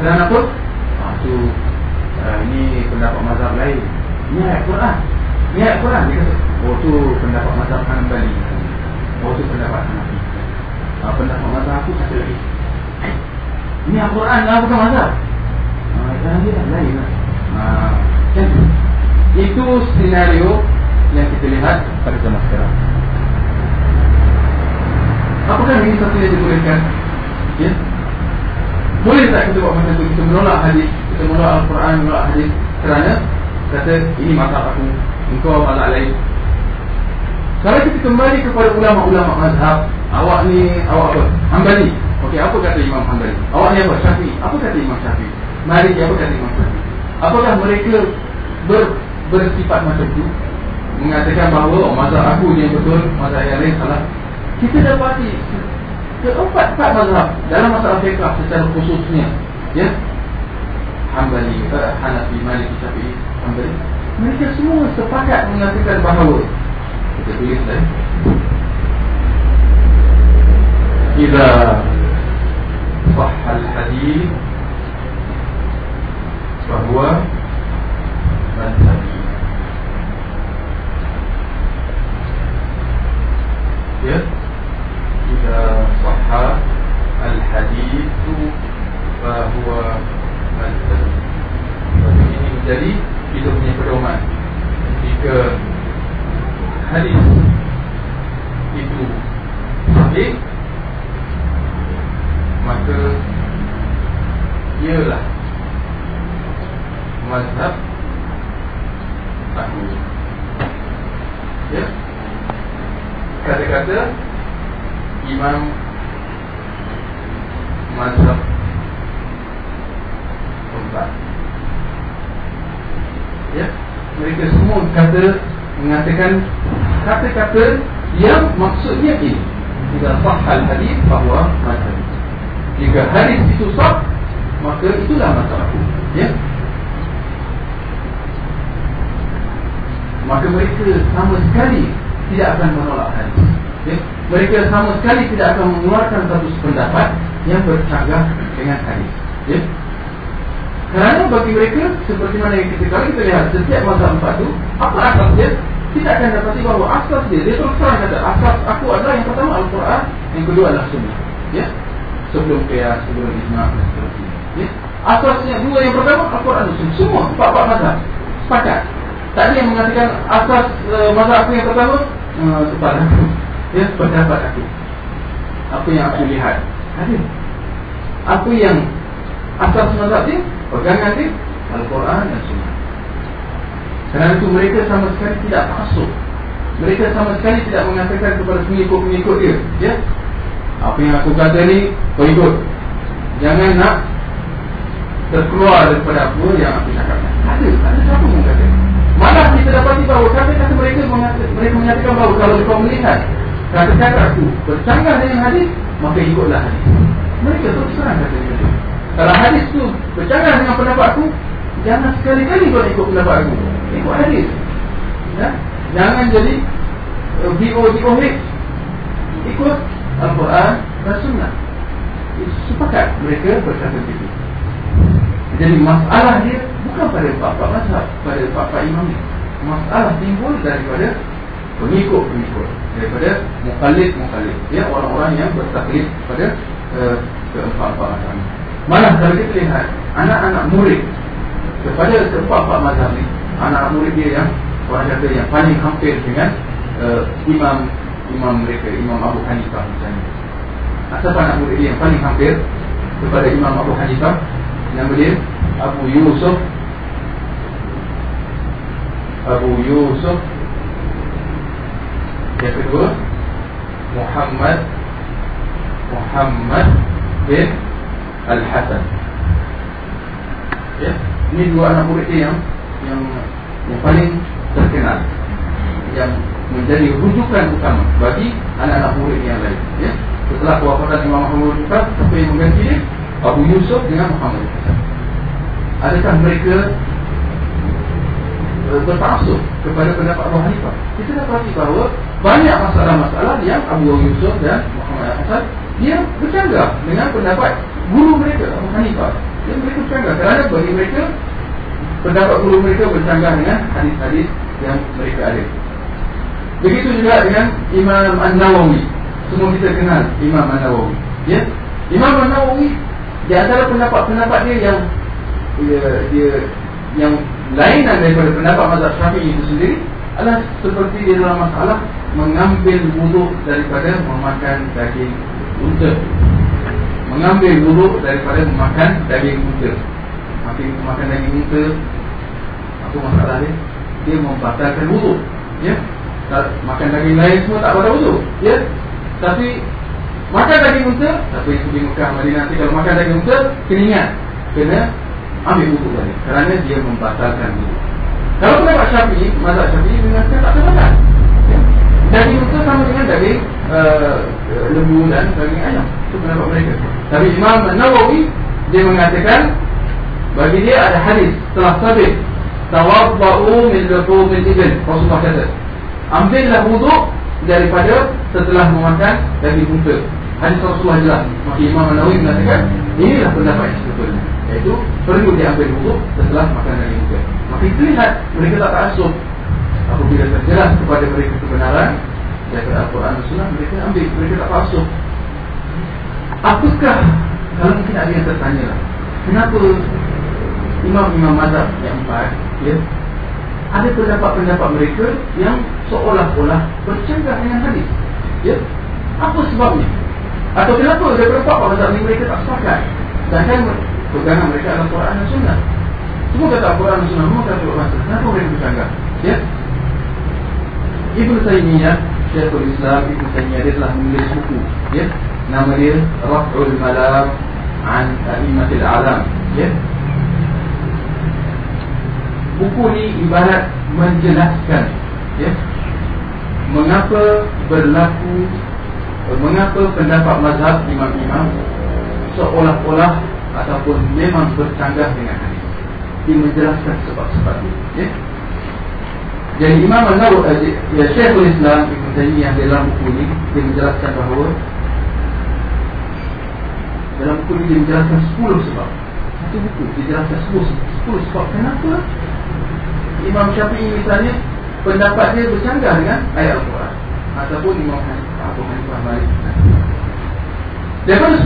Kerana apa? Ah, tu, uh, ini pendapat mazhab lain. Ini ayat Quran. Ini ayat Quran. Dia kata, oh tu pendapat mazhab Hanbali. Oh tu pendapat Hanafi. Uh, pendapat mazhab aku satu lagi. Ini Al-Quran lah bukan mazhab. Itu skenario yang kita lihat pada zaman sekarang. Apakah ini satu yang dibolehkan? Ya? Boleh tak kita buat macam itu? Kita menolak hadis, kita menolak Al-Quran, menolak hadis kerana kata ini mazhab aku, engkau mazhab lain. Kalau kita kembali kepada ulama-ulama mazhab, awak ni awak apa? Hambali. Okey, apa kata Imam Hambali? Awak ni apa? Syafi'i. Apa kata Imam Syafi'i? Mari kata Imam Syafi'i? Apakah mereka ber, bersifat macam itu? Mengatakan bahawa oh, mazhab aku yang betul, mazhab yang lain salah. Kita dapati keempat-empat mazhab dalam masalah fiqh secara khususnya, ya, Hambali, uh, Hanafi, Maliki, Syafi'i, Hambali Mereka semua sepakat mengatakan bahawa Kita tulis dah Iza Sahal hadith Bahawa Mazhabi Ya. Iza Sahal Al-hadith Bahawa Maksudnya ini menjadi kita punya pedoman Jika hadis itu sahih Maka ialah mazhab aku Ya? Kata-kata Imam Mazhab tempat. Ya? Mereka semua kata mengatakan kata-kata yang maksudnya ini. Jika sahal hadis bahawa mazhab. Jika hadis itu sah maka itulah mazhab. Ya maka mereka sama sekali tidak akan menolak hadis ya? mereka sama sekali tidak akan mengeluarkan satu pendapat yang bercanggah dengan hadis ya kerana bagi mereka seperti mana yang kita kalau kita lihat setiap masa empat itu apa asas dia? Kita akan dapati bahawa asas dia dia terus terang kata asas aku adalah yang pertama Al-Quran, yang kedua adalah Sunnah. Ya, sebelum qiyas, sebelum ijma dan seterusnya. Ya, asasnya dua yang pertama Al-Quran dan Sunnah. Semua empat-empat mazhab sepakat. Tak yang mengatakan asas uh, mazhab aku yang pertama uh, sebab aku. Ya, pendapat aku. Apa yang aku lihat. Ada. Apa yang asas mazhab dia? pegangan dia Al-Quran dan Sunnah Kerana itu mereka sama sekali tidak masuk Mereka sama sekali tidak mengatakan kepada pengikut-pengikut dia Ya Apa yang aku kata ni Kau ikut Jangan nak Terkeluar daripada apa yang aku cakap Ada, ada siapa Malah kita dapati bahawa kata-kata mereka Mereka menyatakan bahawa kalau kau melihat Kata-kata aku bercanggah dengan hadis Maka ikutlah hadis. Mereka tu serang kata-kata kalau hadis tu bercanggah dengan pendapat aku Jangan sekali-kali kau ikut pendapat aku. Ikut hadis. Ya? Jangan jadi B.O.D.O.H uh, Ikut Al-Quran dan Sunnah. Sepakat mereka berkata begitu Jadi masalah dia Bukan pada bapa mazhab Pada bapa imam ni. Masalah timbul daripada Pengikut-pengikut Daripada mukhalid-mukhalid Ya orang-orang yang bertaklid pada uh, Keempat-empat mazhab Malah kalau kita lihat Anak-anak murid Kepada keempat-empat mazhab ni Anak-anak murid dia yang Orang kata yang paling hampir dengan uh, Imam Imam mereka Imam Abu Hanifah misalnya. Asal anak murid dia yang paling hampir Kepada Imam Abu Hanifah Nama dia Abu Yusuf Abu Yusuf Yang kedua Muhammad Muhammad bin Al-Hasan ya? Ini dua anak murid dia yang Yang, yang paling terkenal Yang menjadi rujukan utama Bagi anak-anak murid yang lain ya? Setelah kewafatan Imam Muhammad Bukhari Siapa yang mengganti dia? Abu Yusuf dengan Muhammad. Adakah mereka eh, bertaksud kepada pendapat Abu Hanifah? Kita dapat bahawa banyak masalah-masalah yang Abu Yusuf dan Muhammad Hasan Dia bercanggah dengan pendapat guru mereka Abu Hanifah. Dia mereka bercanggah. Kerana bagi mereka pendapat guru mereka bercanggah dengan hadis-hadis yang mereka ada. Begitu juga dengan Imam An-Nawawi. Semua kita kenal Imam An-Nawawi. Ya? Imam An-Nawawi di antara pendapat-pendapat dia yang dia, dia yang lainan daripada pendapat mazhab Syafi'i itu sendiri adalah seperti di dalam masalah mengambil wuduk daripada memakan daging unta. Mengambil wuduk daripada memakan daging. Ha, makin makan daging unta apa masalah dia? Dia membatalkan wuduk ya. Makan daging lain semua tak pada wuduk ya. Tapi makan daging unta. Tapi pergi Mekah Madinah nanti kalau makan daging unta kena ingat kena ambil wuduk tadi kerana dia membatalkan wuduk kalau pendapat Syafi'i mazhab Syafi'i mengatakan tak terbatal ya? daging unta sama dengan daging uh, lembu dan daging ayam. Itu pendapat mereka. Tapi Imam Nawawi dia mengatakan bagi dia ada hadis telah sabit. Tawabba'u min luhumil ibil Rasulullah kata ambillah wuduk daripada setelah memakan daging unta hadis Rasulullah jelas maka Imam Nawawi mengatakan inilah pendapat yang sebetulnya iaitu perlu diambil wuduk setelah makan daging unta maka itu lihat mereka tak taksub apabila terjelas kepada mereka kebenaran daripada Al-Quran dan Sunnah mereka ambil mereka tak taksub apakah kalau mungkin ada yang tertanya lah kenapa imam-imam mazhab yang empat ya, ada pendapat-pendapat mereka yang seolah-olah bercanggah dengan hadis. Ya? Apa sebabnya? Atau kenapa dia berapa mazhab ini mereka tak sepakat? Sedangkan pegangan mereka adalah Quran dan Sunnah. Semua kata Quran dan Sunnah, semua kata Quran Kenapa mereka bercanggah? Ya? Ibn Taymiyyah, Syekhul Islam, Ibn Taymiyyah dia telah menulis buku. Ya? Nama dia Raf'ul Malam An A'imatil Alam. Ya? buku ni ibarat menjelaskan ya mengapa berlaku mengapa pendapat mazhab imam-imam seolah-olah ataupun memang bercanggah dengan hadis? Dia menjelaskan sebab-sebab ini ya. Jadi Imam An-Nawawi ya Syekhul Islam Ibn Taymiyah dalam buku ini dia menjelaskan bahawa dalam buku ini dia menjelaskan 10 sebab. Satu buku dia jelaskan 10, 10 sebab kenapa? Imam Syafi'i misalnya pendapat dia bercanggah dengan ayat Al-Quran ataupun Imam Abu Hanifah Malik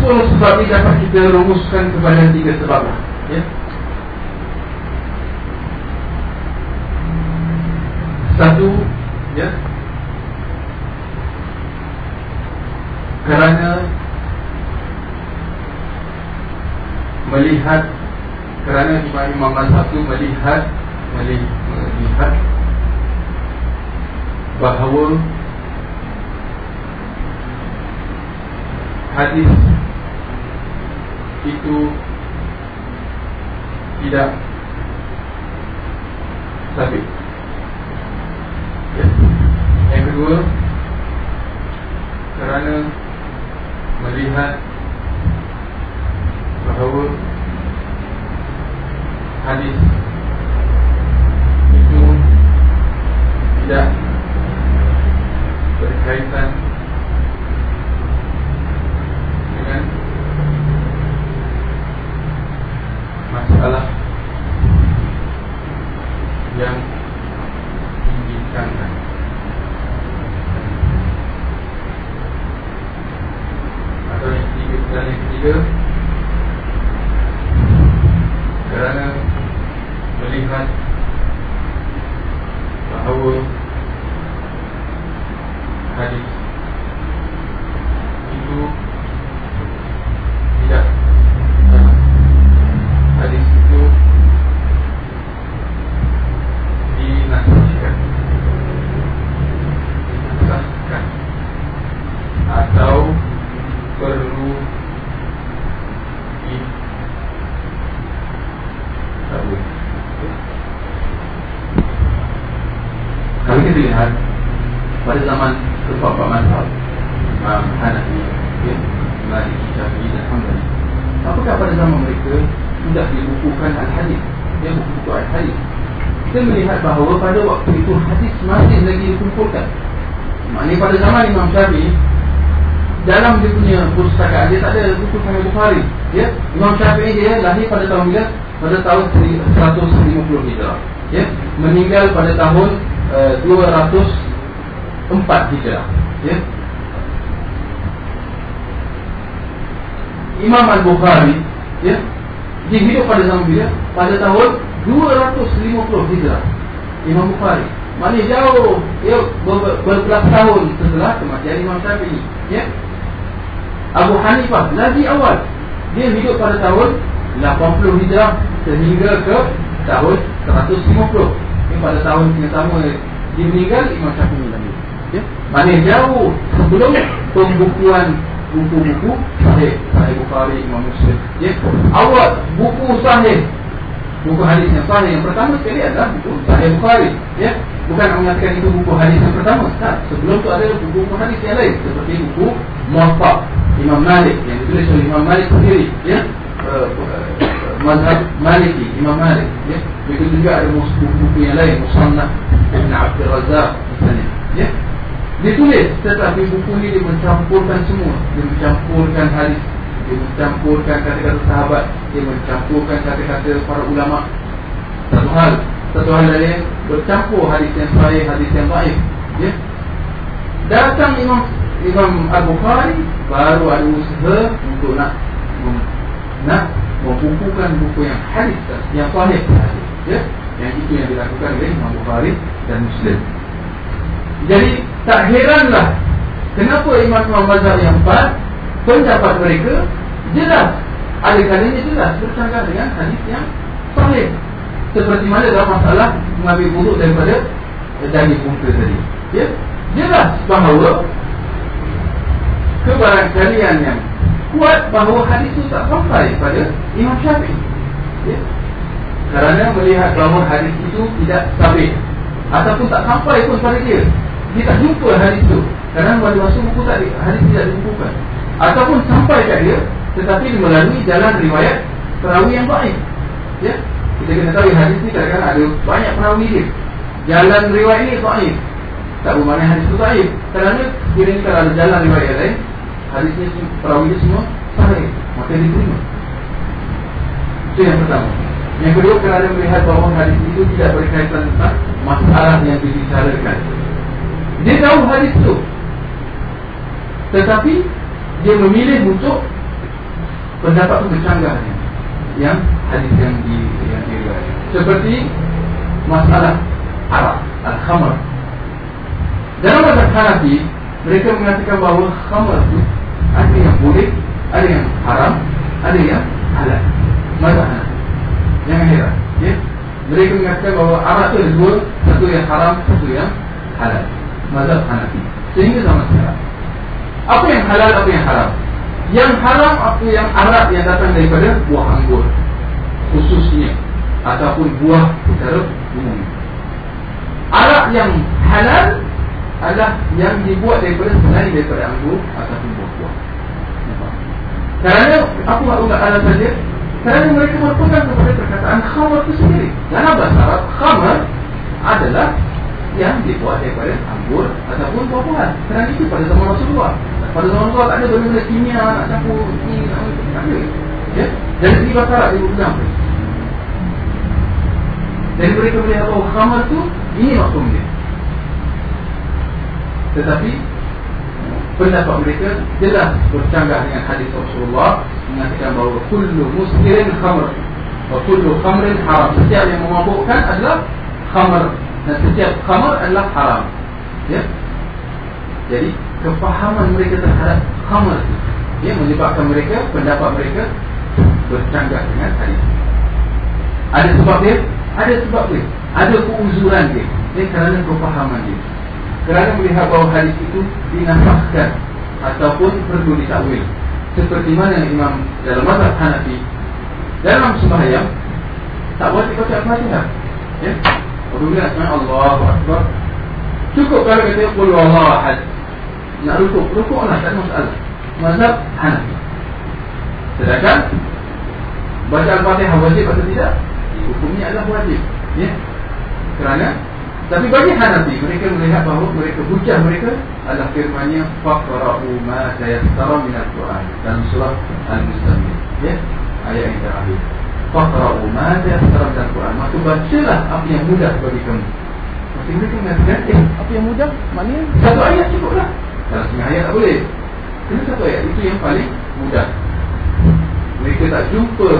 10 sebab ini dapat kita rumuskan kepada tiga sebab lah ya? Satu ya, Kerana Melihat Kerana imam-imam mazhab itu melihat melihat bahawa hadis itu tidak sabit. Ya. Yang kedua, kerana melihat bahawa hadis tidak berkaitan dengan masalah yang diinginkan atau yang ketiga dan yang ketiga kerana melihat bahawa hadis itu tidak hadis itu dinasihkan dinasihkan atau perlu di tahu kalau kita lihat pada zaman beberapa mazhab Imam Hanafi, ya, Maliki, Syafi'i dan Hanbali. Apakah pada zaman mereka sudah dibukukan al-hadis? Ya, buku-buku al-hadis. Kita melihat bahawa pada waktu itu hadis masih lagi dikumpulkan. Maknanya pada zaman Imam Syafi'i dalam dia punya pustakaan dia tak ada buku Sahih Bukhari. Ya, Imam Syafi'i dia lahir pada tahun bila? Pada tahun 150 Hijrah. Ya, meninggal pada tahun uh, 204 Hijrah ya. Imam Al-Bukhari ya, Dia hidup pada zaman bila Pada tahun 250 Hijrah Imam Bukhari Mana jauh ya, ber, Berbelas tahun setelah kematian Imam Syafi'i ya. Abu Hanifah Lagi awal. Dia hidup pada tahun 80 hijrah sehingga ke tahun 150 ini pada tahun yang sama dia meninggal Imam Syafi'i lagi ya? mana jauh sebelum pembukuan buku-buku sahih. Sahih Bukhari Imam Muslim. Ya? awal buku sahih buku hadis yang sahih yang pertama sekali adalah buku sahih Bukhari ya? bukan mengatakan itu buku hadis yang pertama tak. sebelum itu ada buku-buku hadis yang lain seperti buku Muwatta Imam Malik yang ditulis oleh Imam Malik sendiri ya? Uh, mazhab Maliki, Imam Malik ya. Begitu juga ada buku-buku yang lain Musannaf Ibn Abdul Razak misalnya ya. Ditulis tetapi buku ini dia mencampurkan semua Dia mencampurkan hadis Dia mencampurkan kata-kata sahabat. Dia mencampurkan kata-kata para ulama. Satu hal. Satu hal lain Bercampur hadis yang sahih, hadis yang baik ya. Datang Imam Imam Abu Khari Baru ada usaha untuk nak Nak membukukan buku yang hadis yang sahih ya. Yang itu yang dilakukan oleh Imam Bukhari dan Muslim. Jadi tak heranlah kenapa imam-imam mazhab yang empat pendapat mereka jelas ada kalanya jelas bercanggah dengan hadis yang sahih seperti mana dalam masalah mengambil buruk daripada daging muka tadi ya jelas bahawa kebarangkalian yang kuat bahawa hadis itu tak sampai pada Imam Syafi'i. Ya? Kerana melihat bahawa hadis itu tidak sabit ataupun tak sampai pun pada dia. Dia tak jumpa hadis itu. Kerana pada masa buku tadi hadis tidak dibukukan. Ataupun sampai kat dia tetapi melalui jalan riwayat perawi yang baik. Ya? Kita kena tahu hadis ini kadang-kadang ada banyak perawi dia. Jalan riwayat ini baik. Tak bermakna hadis itu baik. Kerana kira kalau ada jalan riwayat lain hadisnya perawi dia semua sahih maka diterima itu yang pertama yang kedua kerana melihat bahawa hadis itu tidak berkaitan tentang masalah yang dibicarakan dia tahu hadis itu tetapi dia memilih untuk pendapat itu bercanggahnya yang hadis yang di yang diriwayatkan seperti masalah Arab al-khamr dalam mazhab Hanafi mereka mengatakan bahawa khamr itu ada yang boleh, ada yang haram, ada yang halal. Mazhab Jangan heran. Ya? Mereka mengatakan bahawa arak itu ada dua, satu yang haram, satu yang halal. Mazhab Hanafi. Sehingga sama sekarang. Apa yang halal, apa yang haram? Yang haram apa yang arak yang datang daripada buah anggur. Khususnya. Ataupun buah secara umum. Arak yang halal adalah yang dibuat daripada selain daripada anggur ataupun buah-buah. Kerana aku tak ulang alasan dia Kerana mereka berpegang kepada perkataan khamar itu sendiri Dalam bahasa Arab, khamar adalah yang dibuat daripada anggur ataupun buah-buahan. Kerana itu pada zaman Rasulullah Pada zaman Rasulullah tak ada benda-benda kimia nak campur ni, tak ada. Ya? Segi bahasa Arab dia berpegang Dan mereka melihat bahawa khamar itu ini maksud dia. Tetapi pendapat mereka jelas bercanggah dengan hadis Rasulullah mengatakan bahawa kullu muskirin khamr. Wa kullu khamrin haram. Setiap yang memabukkan adalah khamr dan setiap khamr adalah haram. Ya? Jadi kefahaman mereka terhadap khamr ya menyebabkan mereka pendapat mereka bercanggah dengan hadis. Ada sebab dia ada sebab dia. Ada keuzuran dia ini kerana kefahaman dia. Kerana melihat bahawa hadis itu dinasahkan ataupun perlu ditakwil. Seperti mana Imam dalam mazhab Hanafi dalam sembahyang tak boleh baca Al-Fatihah ya apabila asma Allahu Akbar. Cukup kalau kita qul wallahu ahad nak rukuk rukuklah tak ada masalah. Mazhab Hanafi. Sedangkan baca Al-Fatihah wajib atau tidak? Hukumnya adalah wajib ya. Kerana tapi bagi Hanafi mereka melihat bahawa mereka hujah mereka adalah firman-Nya faqra'u ma tayassara min al-Quran dalam surah Al-Mustamil. Ya, ayat yang terakhir. Faqra'u ma tayassara min al-Quran. Maka bacalah apa yang mudah bagi kamu. Maka mereka mengatakan, eh, apa yang mudah? Maknanya satu ayat cukuplah. Kalau setengah ayat tak boleh. Kena satu ayat itu yang paling mudah. Mereka tak jumpa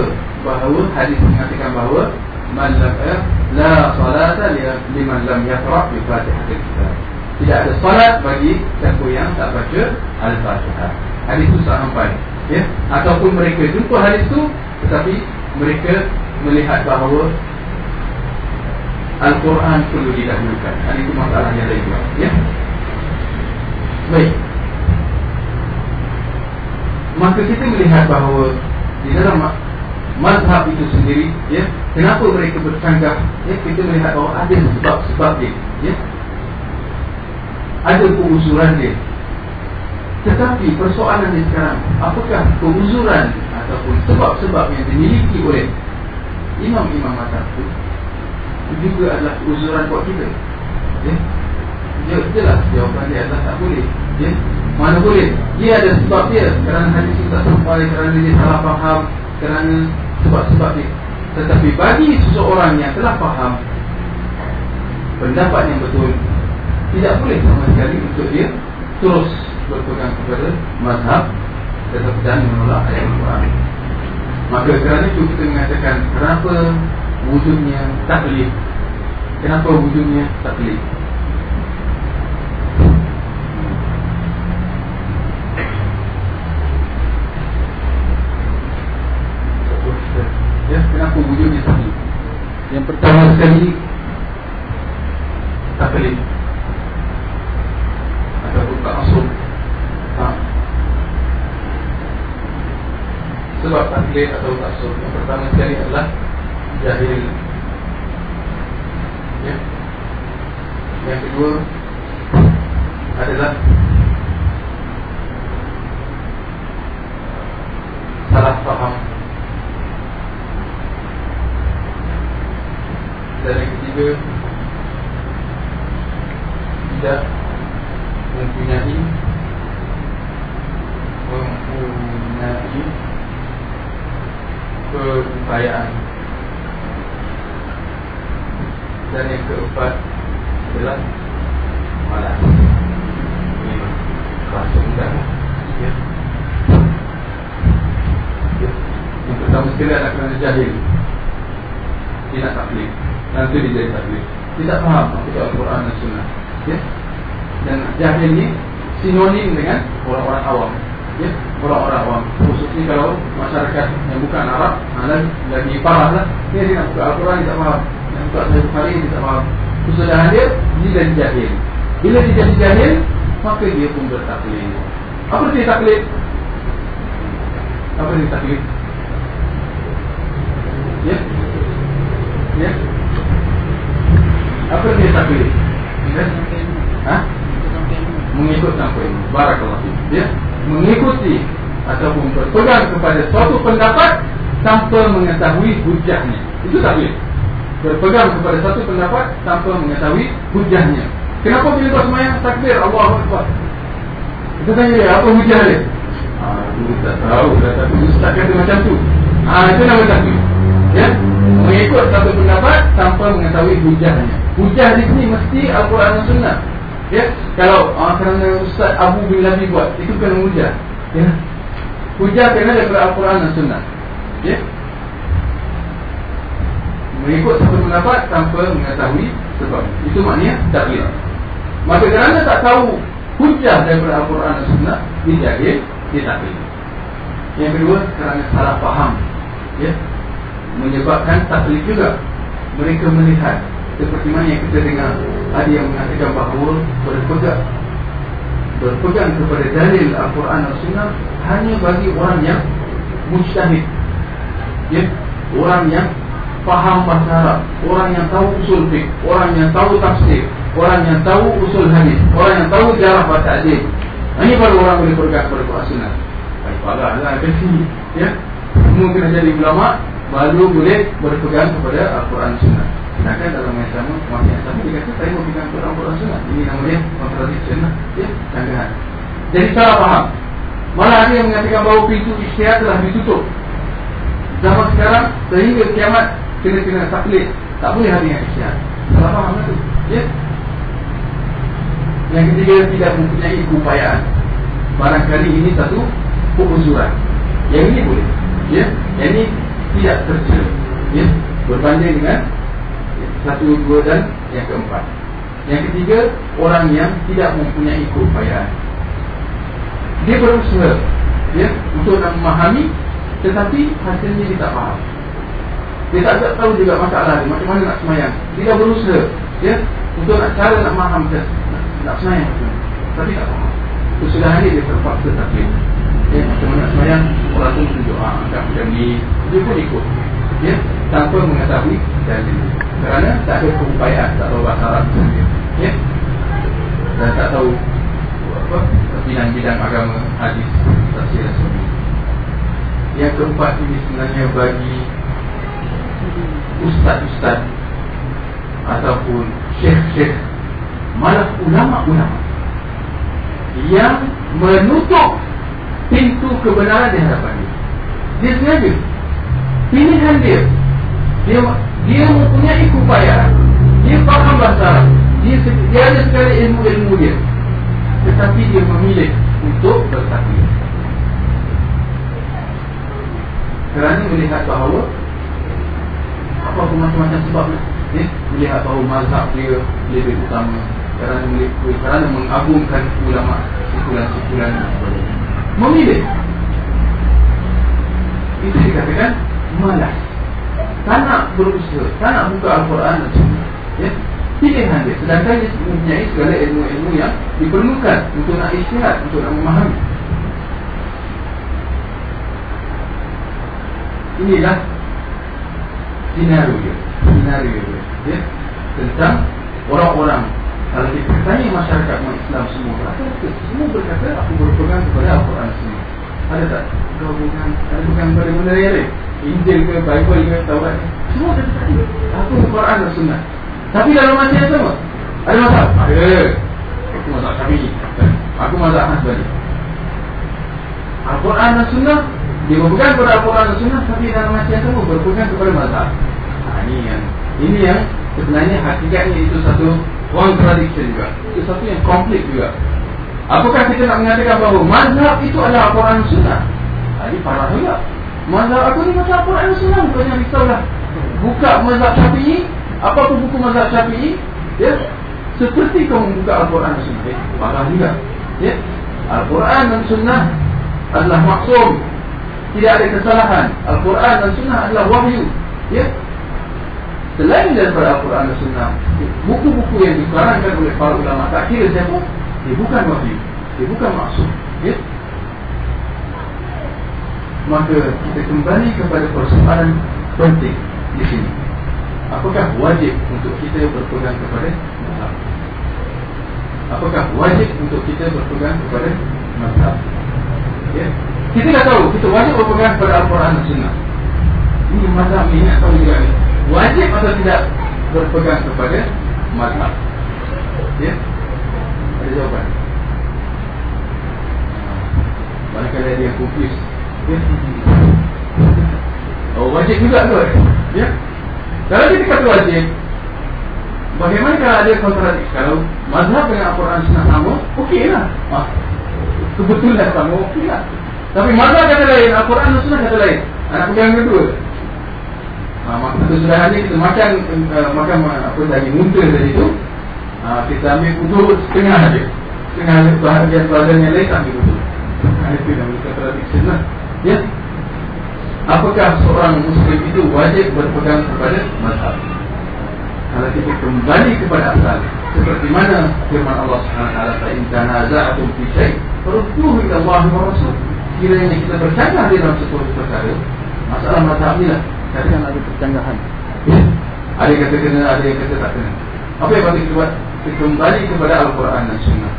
bahawa hadis mengatakan bahawa man lam eh, la salata liman lam yaqra bi fatihatil kitab tidak ada salat bagi siapa yang tak baca al-fatihah hadis itu sampai ya ataupun mereka jumpa hadis itu tetapi mereka melihat bahawa Al-Quran perlu didahulukan. Ini itu masalah yang lain juga. Ya? Baik. Maka kita melihat bahawa di dalam mazhab itu sendiri, ya, kenapa mereka bercanggah? Ya, kita melihat bahawa ada sebab-sebab dia. Ya? Ada keuzuran dia. Tetapi persoalan sekarang Apakah keuzuran Ataupun sebab-sebab yang dimiliki oleh Imam-imam mazhab Itu juga adalah keuzuran buat kita. Ya? Ya itulah jawapan dia adalah tak boleh. Ya? Mana boleh? Dia ada sebab dia. Kerana hadis itu tak sampai Kerana dia salah faham Kerana sebab-sebab dia. Tetapi bagi seseorang yang telah faham Pendapat yang betul Tidak boleh sama sekali untuk dia Terus berpegang kepada mazhab tetap dan menolak ayat Al-Quran. Maka kerana itu kita mengatakan kenapa wujudnya taklid? Kenapa wujudnya taklid? Ya, kenapa wujudnya taklid? Yang pertama sekali taklid ataupun tak masuk ha. Taklid atau taksub Yang pertama sekali adalah Jahil ya. Yang kedua Adalah Salah faham Dan yang ketiga Tidak Mempunyai mempunyai keupayaan dan yang keempat adalah malas. Ya. ya. yang pertama sekali adalah kerana jahil. Tidak taklid nanti dia jadi taklid tidak faham maksud Al-Quran dan Sunnah. Ya. dan jahil ini sinonim dengan orang-orang awam ya orang-orang awam khususnya kalau masyarakat yang bukan Arab lagi, lagi parah lah. Dia dia nak buka Al-Quran dia tak faham. Nak buka Sahih Bukhari dia tak faham. Kesalahan dia dia jadi jahil. Bila dia jadi jahil maka dia pun bertaklid. Apa dia taklid? Apa dia taklid? Ya. Ya. Apa dia taklid? Ya. Ha? Mengikut sampai barakallahu ya mengikuti ataupun berpegang kepada suatu pendapat tanpa mengetahui hujahnya. Itu tak boleh. Berpegang kepada satu pendapat tanpa mengetahui hujahnya. Kenapa bila kau semayang takbir Allah Akbar. Kita tanya dia apa hujah dia? Ah, tak tahu. Tapi ustaz kata macam tu. Ah, itu nama takbir ya? Mengikut satu pendapat tanpa mengetahui hujahnya. Hujah di sini mesti Al-Quran dan Sunnah Ya, kalau uh, kerana Ustaz Abu bin Labi buat, itu kena hujah. Ya. Hujah kena daripada Al-Quran dan Sunnah. Ya. Mengikut satu pendapat tanpa mengetahui sebab. Itu maknanya tak boleh. Maka kerana tak tahu hujah daripada Al-Quran dan Sunnah, dia jahil, dia tak boleh. Yang kedua, kerana salah faham. Ya. Menyebabkan tak boleh juga. Mereka melihat seperti mana yang kita dengar ada yang mengatakan bahawa berpegang berpegang kepada dalil Al-Quran dan Sunnah hanya bagi orang yang mujtahid. Ya? Orang yang faham bahasa Arab orang yang tahu usul fiqh orang yang tahu tafsir orang yang tahu usul hadis orang yang tahu jarah bahasa adil ini baru orang boleh berpegang kepada Al-Quran Sunnah. Baik pada lah sini ya? Semua kena jadi ulama baru boleh berpegang kepada Al-Quran Sunnah Sedangkan dalam yang sama Masa yang sama Dia kata saya pegang Quran Quran Sunnah Ini namanya Contradiction lah Ya Sanggahan Jadi salah faham. Malah ada yang mengatakan bahawa pintu isytihat telah ditutup. Zaman sekarang Sehingga kiamat Kena-kena taklid Tak boleh hadir dengan isytihat Salah faham lah tu? Ya? Yang ketiga Tidak mempunyai keupayaan. Barangkali ini satu Keuzuran Yang ini boleh. Ya? Yang ini Tidak tercela. Ya? Berbanding dengan satu, dua dan yang keempat. Yang ketiga Orang yang tidak mempunyai keupayaan. Dia berusaha ya, Untuk nak memahami Tetapi hasilnya dia tak faham. Dia tak, tak tahu juga masalah dia Macam mana nak semayang. Dia dah berusaha ya? Untuk nak cara nak faham nak, nak semayang. Tapi tak faham. Kesudahan dia dia terpaksa taklim ya? Macam mana semayang Orang tu tunjuk ah, macam ni. Dia pun ikut ya? Tanpa mengetahui dan Kerana tak ada keupayaan Tak tahu bahasa Arab ya? Dan tak tahu apa bidang-bidang agama hadis tafsir dan yang keempat ini sebenarnya bagi ustaz-ustaz ataupun syekh-syekh malah ulama-ulama yang menutup pintu kebenaran di hadapan dia. Dia sengaja. Pilihan dia. Dia dia mempunyai upaya. Dia faham bahasa Dia, dia ada sekali ilmu-ilmu dia. Tetapi dia memilih untuk bertakbir. kerana melihat bahawa apa pun macam-macam sebab ya, melihat bahawa mazhab dia lebih utama kerana melihat, kerana mengagungkan ulama sikulan-sikulan memilih itu dikatakan malas tak nak berusaha tak nak buka Al-Quran ya. Pilihan dia. Sedangkan dia mempunyai segala ilmu-ilmu yang diperlukan untuk nak isytihat untuk nak memahami. Inilah sinario sinario ya? tentang orang-orang kalau kita tanya masyarakat Islam semua rata-rata semua berkata aku berpegang kepada Al-Quran sendiri. Ada tak? Kau bukan ada bukan pada benda yang lain Injil ke Bible ke Taurat semua ada tadi aku Al-Quran dan Sunnah tapi dalam masa yang sama ada masalah ada aku masalah kami aku masalah Hasbani Al-Quran dan Sunnah dia berpegang kepada Al-Quran dan Sunnah tapi dalam masa yang sama berpegang kepada mazhab. Ha, ini yang ini yang sebenarnya hakikatnya itu satu contradiction juga. Itu satu yang konflik juga. Apakah kita nak mengatakan bahawa mazhab itu adalah Al-Quran dan Sunnah? Ha, ini parah juga. Mazhab aku ni macam Al-Quran dan Sunnah bukannya risaulah. Buka mazhab Syafi'i, apa pun buku mazhab Syafi'i, ya, seperti kau membuka Al-Quran Sunnah. Eh, parah juga. Ya. Al-Quran dan Sunnah adalah maksum tidak ada kesalahan. Al-Quran dan Sunnah adalah wahyu. Ya. Selain daripada Al-Quran dan Sunnah, buku-buku yang dikarangkan oleh para ulama tak kira siapa, dia bukan wahyu. Dia bukan maksud. Ya. Maka kita kembali kepada persoalan penting di sini. Apakah wajib untuk kita berpegang kepada mazhab? Apakah wajib untuk kita berpegang kepada mazhab? Ya. Kita dah tahu Kita wajib berpegang kepada Al-Quran dan Sunnah Ini mazhab ni nak tahu juga ni Wajib atau tidak berpegang kepada mazhab Ya Ada jawapan Barangkali ada yang confused Oh wajib juga tu Ya Kalau kita kata wajib Bagaimana kalau ada kontradiksi Kalau mazhab dengan Al-Quran Sunnah sama Okey lah ah, Kebetulan sama okey lah tapi mana kata lain, Al-Quran dan Sunnah kata lain. Anak pegang kedua. Ha, maka kesudahan ni kita makan uh, makan apa tadi muntah tadi tu. Ha, kita ambil kutu setengah aja. Setengah bahagian badan yang lain ambil kutu. Ha, itu yang kita tradisi lah. Ya. Apakah seorang muslim itu wajib berpegang kepada mazhab? Kalau kita kembali kepada asal seperti mana firman Allah Subhanahu wa taala in tanaza'tum fi syai' farudduhu ila Allah wa rasul kiranya kita bercanggah di dalam sebuah perkara masalah mazhab ni lah kadang ada percanggahan ya? ada yang kata kena ada yang kata tak kena apa yang patut kita buat kita kembali kepada Al-Quran dan Sunnah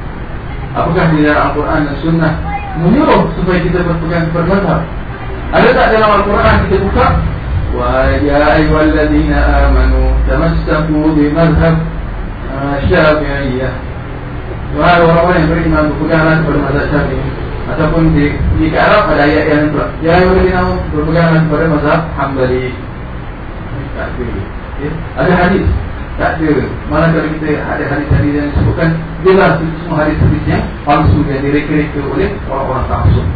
apakah di dalam Al-Quran dan Sunnah menyuruh supaya kita berpegang kepada mazhab. Ada tak dalam Al-Quran kita buka? Wa ya ayyuhalladzina amanu tamassaku bi mazhab ah, syafi'iyah. Wahai orang-orang yang beriman berpeganglah kepada mazhab syafi'iyah ataupun di di Arab ada ayat yang yang boleh tahu berpegangan kepada mazhab Hambali ya? ada hadis tak ada. Malah kalau kita ada hadis-hadis yang disebutkan jelas itu semua hadis-hadis yang palsu yang direka-reka oleh orang-orang taksub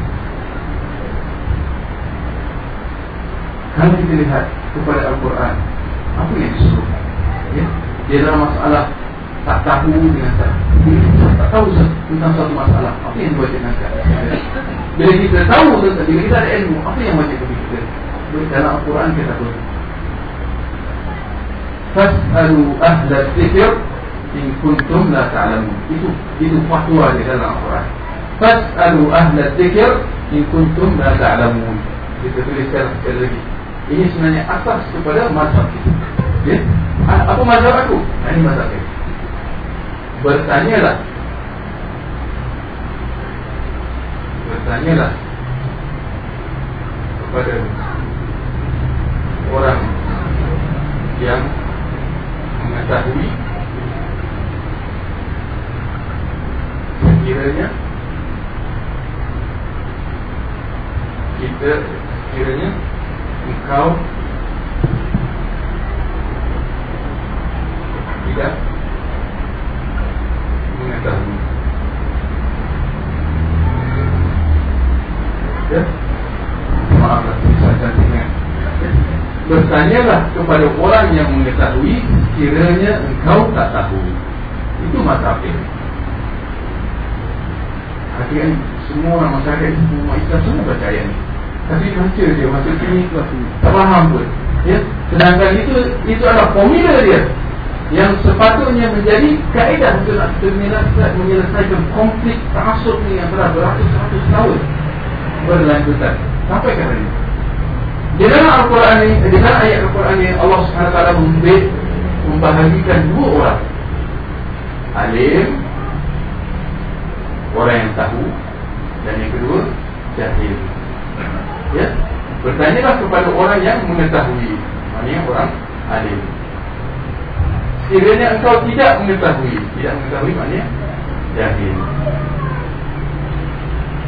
kalau kita lihat kepada Al-Quran apa yang disuruh? Ya? dalam masalah tak tahu dengan saya tak tahu tentang satu masalah. Apa yang buat saya bila kita tahu tentang bila kita ada ilmu apa yang wajib kita? Dalam Al-Quran kita tahu fas'alu ahla dzikr in kuntum la ta'lamun. Itu itu fatwa di dalam Al-Quran. Fas'alu ahla dzikr in kuntum la ta'lamun. Kita tuliskan sekali lagi. Ini sebenarnya asas kepada mazhab kita. Ya? Apa mazhab aku? Ini mazhab kita bertanyalah. Bertanyalah. Kepada orang yang mengetahui sekiranya kita sekiranya engkau tidak mengetahui. Ya? Maaflah saya cantiknya bertanyalah kepada orang yang mengetahui kiranya engkau tak tahu. Itu ini Akhirnya semua orang masyarakat semua Islam semua percaya. Ni Tapi baca dia masa kini tak faham pun. Ya? Sedangkan itu itu adalah formula dia Yang sepatutnya menjadi kaedah untuk nak menyelesaikan konflik terasuk ni yang telah beratus-ratus tahun Berlanjutan. Sampai ke hari ini di dalam Al-Quran ini, di dalam ayat Al-Quran ini Allah SWT membahagikan dua orang. Alim Orang yang tahu Dan yang kedua Jahil. Ya? Bertanyalah kepada orang yang mengetahui. Maksudnya orang alim. Sekiranya engkau tidak mengetahui Tidak mengetahui maknanya Jahil.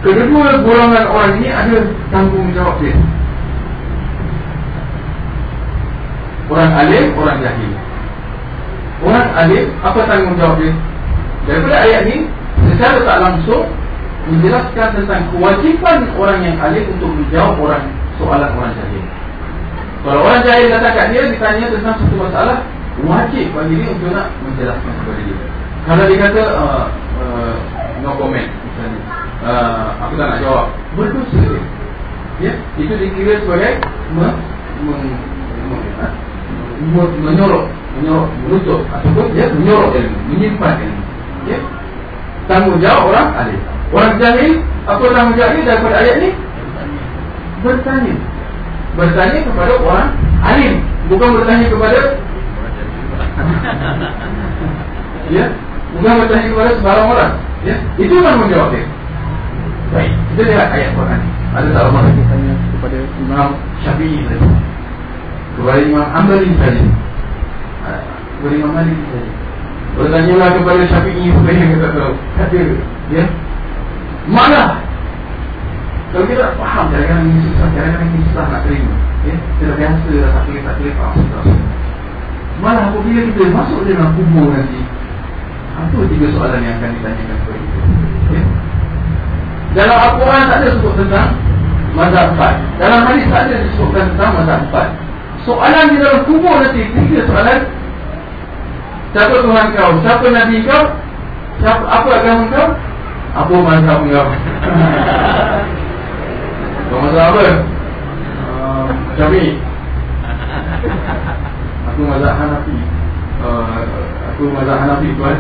Kedua golongan orang ini ada tanggungjawab dia Orang alim, orang jahil. Orang alim, apa tanggungjawab dia? Daripada ayat ini Secara tak langsung Menjelaskan tentang kewajipan orang yang alim Untuk menjawab orang soalan orang jahil. Kalau orang jahil datang kat dia Ditanya tentang satu masalah Wajib bagi dia untuk nak menjelaskan kepada dia. Kalau dia kata uh, uh, No comment misalnya. Uh, Aku tak nak jawab. Berdosa dia. Ya, itu dikira sebagai me, me, me, ha? Menyorok menyorok menutup ataupun ya menyorok ilmu menyimpan ilmu ya? Tanggungjawab orang alim orang jahil apa tanggungjawab dia daripada ayat ni? Bertanya. Bertanya kepada orang alim bukan bertanya kepada ya? Bukan bertanya kepada sebarang orang. Ya? Itu tanggungjawab dia. Baik kita lihat ayat Quran. Ada tak orang yang tanya kepada Imam Syafi'i tadi kepada Imam Ambali saja kepada Imam Malik saja bertanyalah kepada Syafi'i supaya kita tak tahu. Kata ya. Mana kalau kita tak faham kadang-kadang ini susah kadang-kadang ini susah nak terima ya. Kita biasa dah tak boleh tak boleh faham malah apabila kita masuk dalam kubur nanti apa tiga soalan yang akan ditanyakan kepada kita ya? dalam Al-Quran tak ada sebut tentang mazhab empat. Dalam hadis tak ada disebutkan tentang mazhab empat Soalan di dalam kubur nanti Tiga soalan Siapa Tuhan kau? Siapa Nabi kau? Siapa, apa agama kau? Apa mazhab kau? Kau mazhab apa? Uh, Jami Aku mazhab Hanafi uh, Aku mazhab Hanafi tuan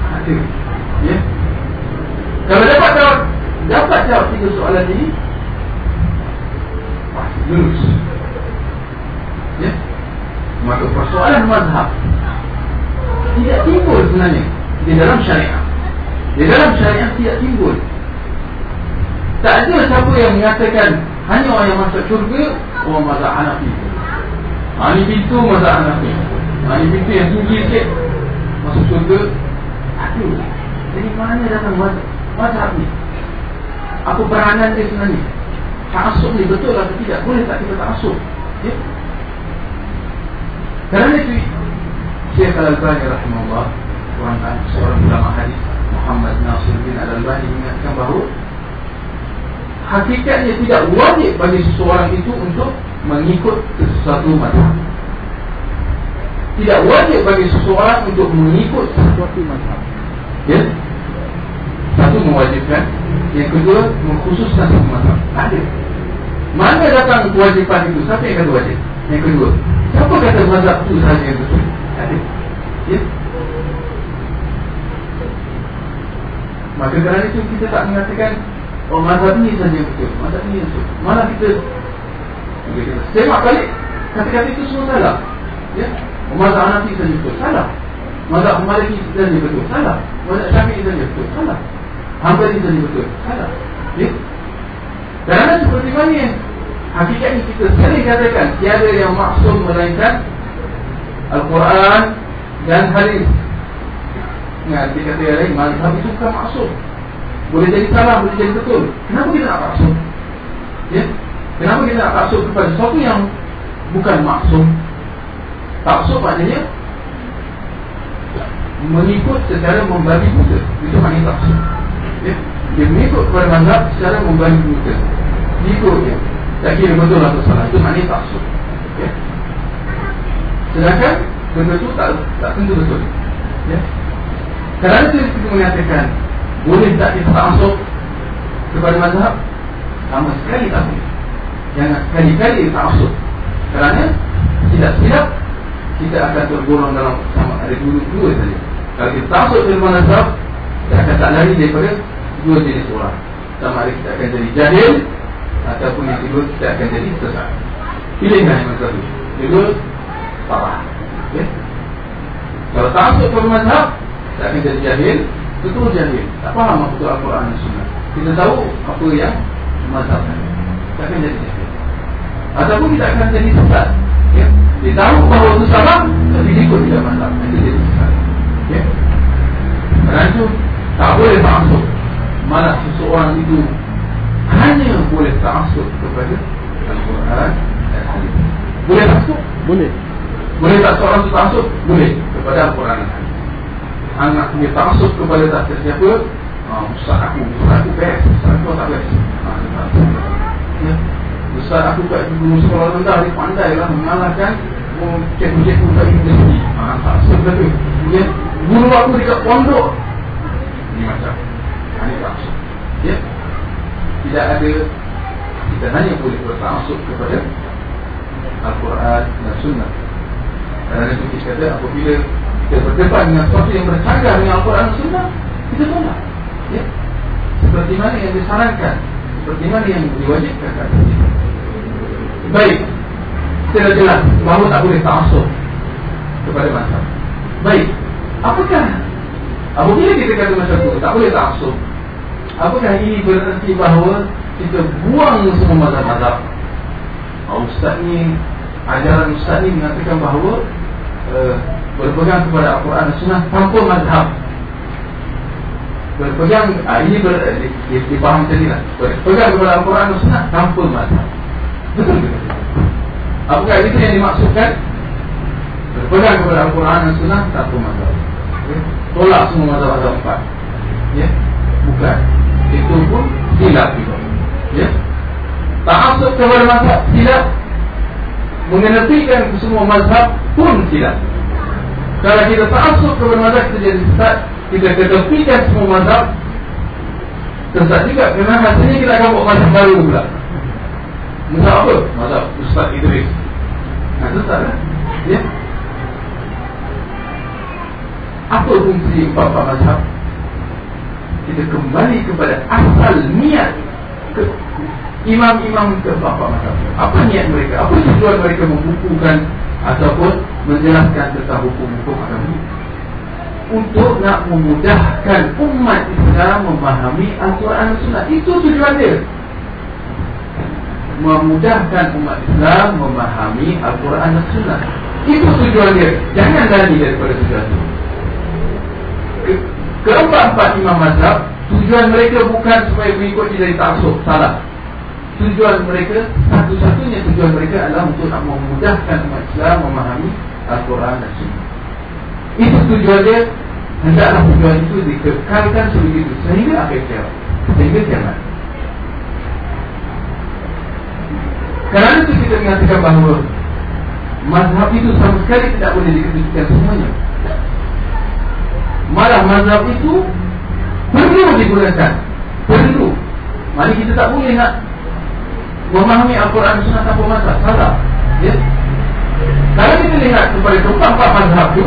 Ada Ya yeah. Kalau dapat jawab Dapat jawab tiga soalan ini lurus ya? Maka persoalan mazhab. Tidak timbul sebenarnya. Di dalam syariah di dalam syariah tidak timbul. Tak ada siapa yang mengatakan hanya orang yang masuk syurga orang mazhab Hanafi. Ha, ini pintu mazhab Hanafi. Ha, ini pintu yang tinggi sikit. Masuk syurga. Ada jadi mana datang mazhab, mazhab ni? Apa peranan dia sebenarnya Ta'asub ni betul atau tidak? Boleh tak kita ta'asub ya? Kerana itu Syekh Al-Albani rahimahullah Tuan seorang ulama hadis Muhammad Nasir bin Al-Albani Mengingatkan bahawa Hakikatnya tidak wajib bagi seseorang itu Untuk mengikut sesuatu mazhab. Tidak wajib bagi seseorang Untuk mengikut sesuatu mazhab. Ya satu mewajibkan. Yang kedua mengkhususkan satu mazhab Ada. Mana datang kewajipan itu? Siapa yang kata wajib? Yang kedua Siapa kata mazhab itu sahaja yang betul? Ada. Ya? Maka kerana itu kita tak mengatakan Oh mazhab ini saja yang betul Mazhab ini yang betul. Malah kita Semak balik. Kata-kata itu semua salah. Ya? Mazhab Hanafi saja betul Salah. Mazhab Maliki saja betul Salah. Mazhab Syafi'i saja betul Salah Hambali saja betul Salah. Ya? Kerana seperti mana Hakikatnya kita sering katakan Tiada yang maksum melainkan Al-Quran Dan hadis. Ingat dia kata yang lain Mazhab itu bukan maksum. Boleh jadi salah, boleh jadi betul. Kenapa kita nak maksum? Ya? Kenapa kita nak maksum kepada sesuatu yang Bukan maksum? Maksum maknanya Mengikut secara membagi buta. Itu maknanya maksum Dia mengikut kepada mazhab secara membagi buta Ikut dia Tak kira betul atau salah. Itu maknanya maksum ya? Sedangkan Benda itu tak, tak tentu betul. Ya. Kerana itu kita mengatakan Boleh tak kita masuk Kepada mazhab? Sama sekali tak boleh. Jangan sekali-kali kita masuk. Kerana Tidak-tidak Kita akan tergolong dalam Sama. Ada dua-dua saja. Kalau kita masuk ke mazhab Kita akan tak lari daripada Dua jenis orang Sama ada kita akan jadi jahil Ataupun yang kedua kita akan jadi sesat. Pilihlah yang satu Kedua okay? Kalau tak masuk ke mazhab tak akan jadi jahil Betul jahil. Tak faham apa itu Al-Quran dan Sunnah. Kita tahu apa yang Mazhabkan Tak akan jadi jahil. Ataupun kita akan jadi sesat. Ya? Dia tahu bahawa itu salah Tapi dia ikut tidak mazhab. Itu jadi sesat. Ya? Kerana itu Tak boleh masuk Malah seseorang itu Hanya boleh masuk kepada Al-Quran dan Hadis. Boleh masuk? Boleh. Boleh tak seorang itu masuk? Boleh. Kepada Al-Quran dan Hadis. Anak punya taksub kepada tak siapa? Ah, Ustaz aku, Ustaz aku best. Ustaz aku tak best. Ah, ya. Ustaz aku kat guru sekolah rendah Dia pandai lah mengalahkan Cikgu-cikgu kat universiti. Ha, Taksub lah tu. Ya. Guru aku dekat pondok. Ini macam Ini taksub ya. Tidak ada Kita hanya boleh bertaksub kepada Al-Quran dan Sunnah. Kerana itu kita kata apabila kita berdebat dengan sesuatu yang bercanggah dengan Al-Quran Sunnah kita tolak. Ya? seperti mana yang disarankan? Seperti mana yang diwajibkan? Baik. Kita jelas bahawa tak boleh ta'asuk kepada masa baik. Apakah apabila kita kata macam itu tak boleh ta'asuk apakah ini berarti bahawa kita buang semua mazhab-mazhab? Ustaz ni ajaran Ustaz ni mengatakan bahawa uh, berpegang kepada Al-Quran Sunnah tanpa mazhab. Berpegang ah, ini ber, dipaham tadi lah. Berpegang kepada Al-Quran Sunnah tanpa mazhab. Betul ke? apakah itu yang dimaksudkan? Berpegang kepada Al-Quran dan Sunnah tanpa mazhab okay. tolak semua mazhab-mazhab empat. Ya? bukan. Itu pun silap juga. Ya? tak masuk kepada mazhab silap mengenepikan semua mazhab pun silap kalau kita ta'asuk kepada mazhab kita jadi sesat Kita ketepikan semua mazhab Sesat juga. Kerana hasilnya kita akan buat mazhab baru pula. Mazhab apa? Mazhab Ustaz Idris. Nah sesat lah. Ya Apa fungsi empat-empat mazhab? Kita kembali kepada asal niat ke Imam-imam ke empat-empat mazhab. Apa niat mereka? Apa tujuan mereka membukukan ataupun menjelaskan tentang hukum-hukum agama untuk nak memudahkan umat Islam memahami Al-Quran Sunnah. Itu tujuan dia. Memudahkan umat Islam memahami Al-Quran dan Sunnah. Itu tujuan dia. Jangan lari daripada tujuan itu keempat-empat imam mazhab tujuan mereka bukan supaya mengikuti dari taksub salah tujuan mereka satu-satunya tujuan mereka adalah untuk nak memudahkan umat Islam memahami Al-Quran dan Sunnah. Itu tujuan dia hendaklah tujuan itu dikekalkan sebegitu sehingga akhir kiamat. Sehingga kiamat. Kerana itu kita mengatakan bahawa mazhab itu sama sekali tidak boleh diketujukan semuanya. Malah mazhab itu perlu digunakan. Perlu. Mari kita tak boleh nak memahami Al-Quran Sunnah tanpa masalah salah. Ya? Melihat kepada keempat-empat mazhab itu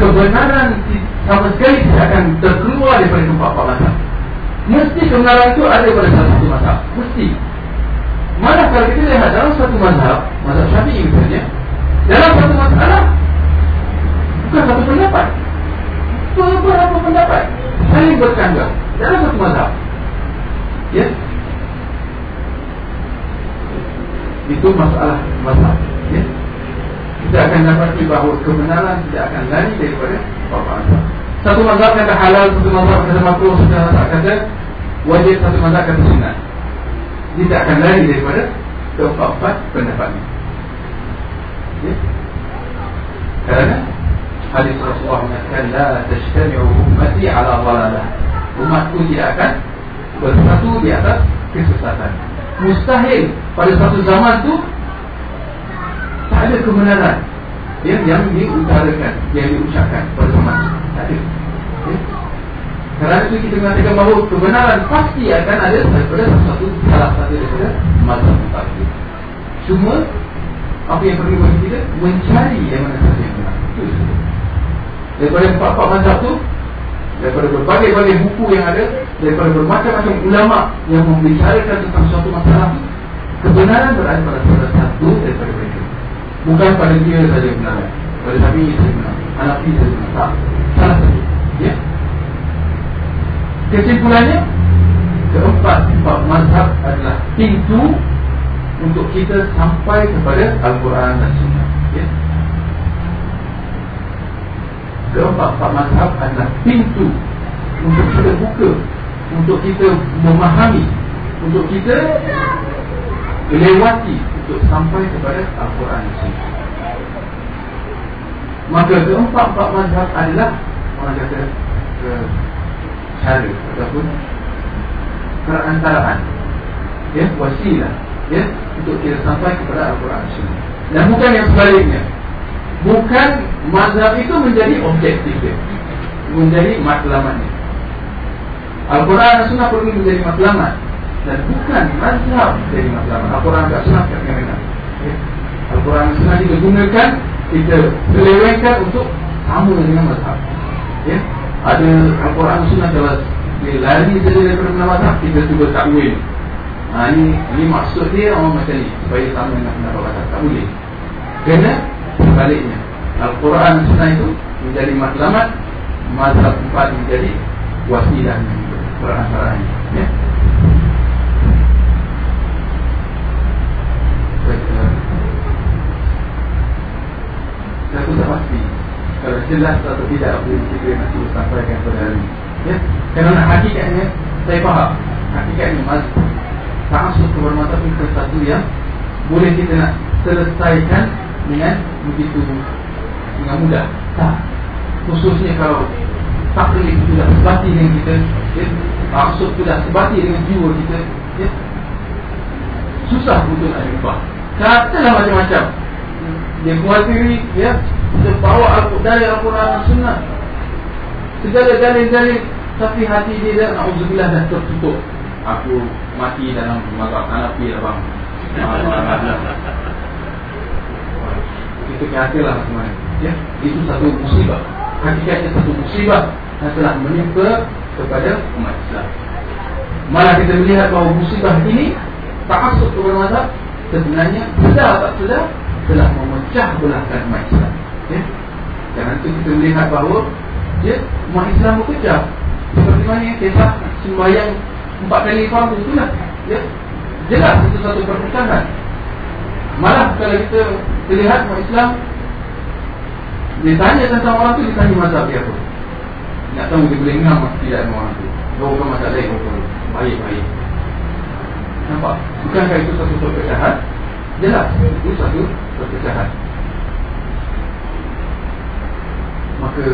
kebenaran sama sekali tidak akan terkeluar daripada keempat-empat mazhab. Mesti kebenaran itu ada pada salah satu mazhab. Mesti. Mana kalau kita lihat dalam satu mazhab mazhab syafi'i misalnya dalam satu masalah bukan satu pendapat beberapa pendapat. Saling bercanggah dalam satu mazhab ya? Itu masalah mazhab ya? Kita akan dapat bahawa kebenaran tidak akan lari daripada bapa mazhab satu mazhab kata halal satu mazhab kata makruh satu mazhab kata wajib satu mazhab kata sunat tidak akan lari daripada keempat-empat pendapat ini. Ya? Kerana hadis Rasulullah mengatakan la tajtami'u ummati ala dhalalah. Umatku tidak akan bersatu di atas kesesatan. Mustahil pada satu zaman tu tak ada kebenaran yang yang diutarakan yang diucapkan pada zaman itu tak ada. Ya? kerana itu kita mengatakan bahawa kebenaran pasti akan ada daripada satu salah satu daripada mazhab mutakhir cuma apa yang perlu kita? Mencari yang mana sahaja yang benar. Itu daripada empat-empat mazhab tu daripada berbagai-bagai buku yang ada daripada bermacam-macam ulama yang membicarakan tentang suatu masalah kebenaran berada pada salah satu daripada mereka. Bukan pada dia saja kebenaran pada Nabi saja benar anak saja benar. Tak. Salah satu ya. Kesimpulannya keempat empat mazhab adalah pintu untuk kita sampai kepada Al-Quran dan Sunnah ya keempat-empat mazhab adalah pintu untuk kita buka untuk kita memahami untuk kita melewati untuk sampai kepada Al-Quran. Maka keempat-empat mazhab adalah orang kata ke cara ataupun perantaraan ya wasilah ya untuk kita sampai kepada Al-Quran. Dan bukan yang sebaliknya bukan mazhab itu menjadi objektif dia. Menjadi matlamatnya Al-Quran dan Sunnah perlu menjadi matlamat dan bukan mazhab menjadi matlamat Al-Quran dan Sunnah kena ya. Al-Quran dan Sunnah digunakan kita selewengkan untuk sama dengan mazhab. Ya. ada Al-Quran dan Sunnah kalau dia lari saja daripada mazhab kita cuba takwil. Ha, ini, ini maksud dia orang macam ni. Supaya sama dengan pendapat mazhab. Tak boleh. Kena sebaliknya Al-Quran Sunnah itu menjadi matlamat Mazhab empat menjadi wasilah Perantaraan ya. Saya pun tak pasti Kalau jelas atau tidak Apa yang kita nak cuba sampaikan pada hari ini ya. Kerana hakikatnya Saya faham Hakikatnya mazhab Tak kepada mata itu satu yang Boleh kita nak selesaikan dengan begitu dengan mudah. Tak. Khususnya kalau taklid itu dah sebati dengan kita, ya, maksud itu dah sebati dengan jiwa kita, ya, susah untuk nak ubah. Katalah macam-macam. Dia kuatiri, ya, dia bawa aku dari Al-Quran Sunnah. Segala dalil-dalil tapi hati dia dah na'udzubillah dah tertutup. Aku mati dalam mazhab Hanafi lah bang. itu kehatilah semuanya ya itu satu musibah. Hakikatnya satu musibah yang telah menimpa kepada umat Islam. Malah kita melihat bahawa musibah ini tak masuk ke mazhab sebenarnya sedar tak sedar telah memecah belahkan umat Islam. Ya. Dan itu kita melihat bahawa ya umat Islam berpecah seperti mana kisah sembahyang empat kali fardu itulah ya. Jelas itu satu perpecahan Malah kalau kita lihat orang Islam Ditanya tentang orang tu Ditanya mazhab dia apa Nak tahu dia boleh ngam tidak dengan orang tu Bawa ke mazhab lain Baik-baik Nampak? Bukankah itu satu perpecahan? Jelas Itu satu perpecahan Maka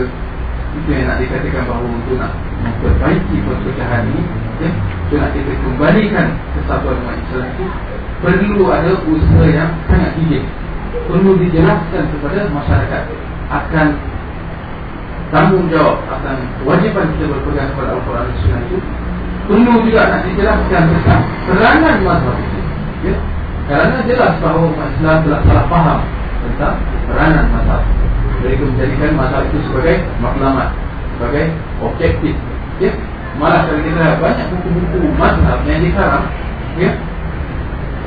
Itu yang nak dikatakan bahawa Untuk nak memperbaiki perpecahan ini ya, Untuk nak kita kembalikan Kesatuan umat Islam itu perlu ada usaha yang sangat tinggi. Perlu dijelaskan kepada masyarakat akan tanggungjawab akan kewajipan kita berpegang kepada Al-Quran dan Sunnah itu. Perlu juga nak dijelaskan tentang peranan mazhab itu ya? kerana jelas bahawa Islam telah salah faham tentang peranan menjadikan mazhab itu sebagai maklumat sebagai objektif. Ya? Malah kalau kita banyak buku-buku mazhab yang dikarang ya?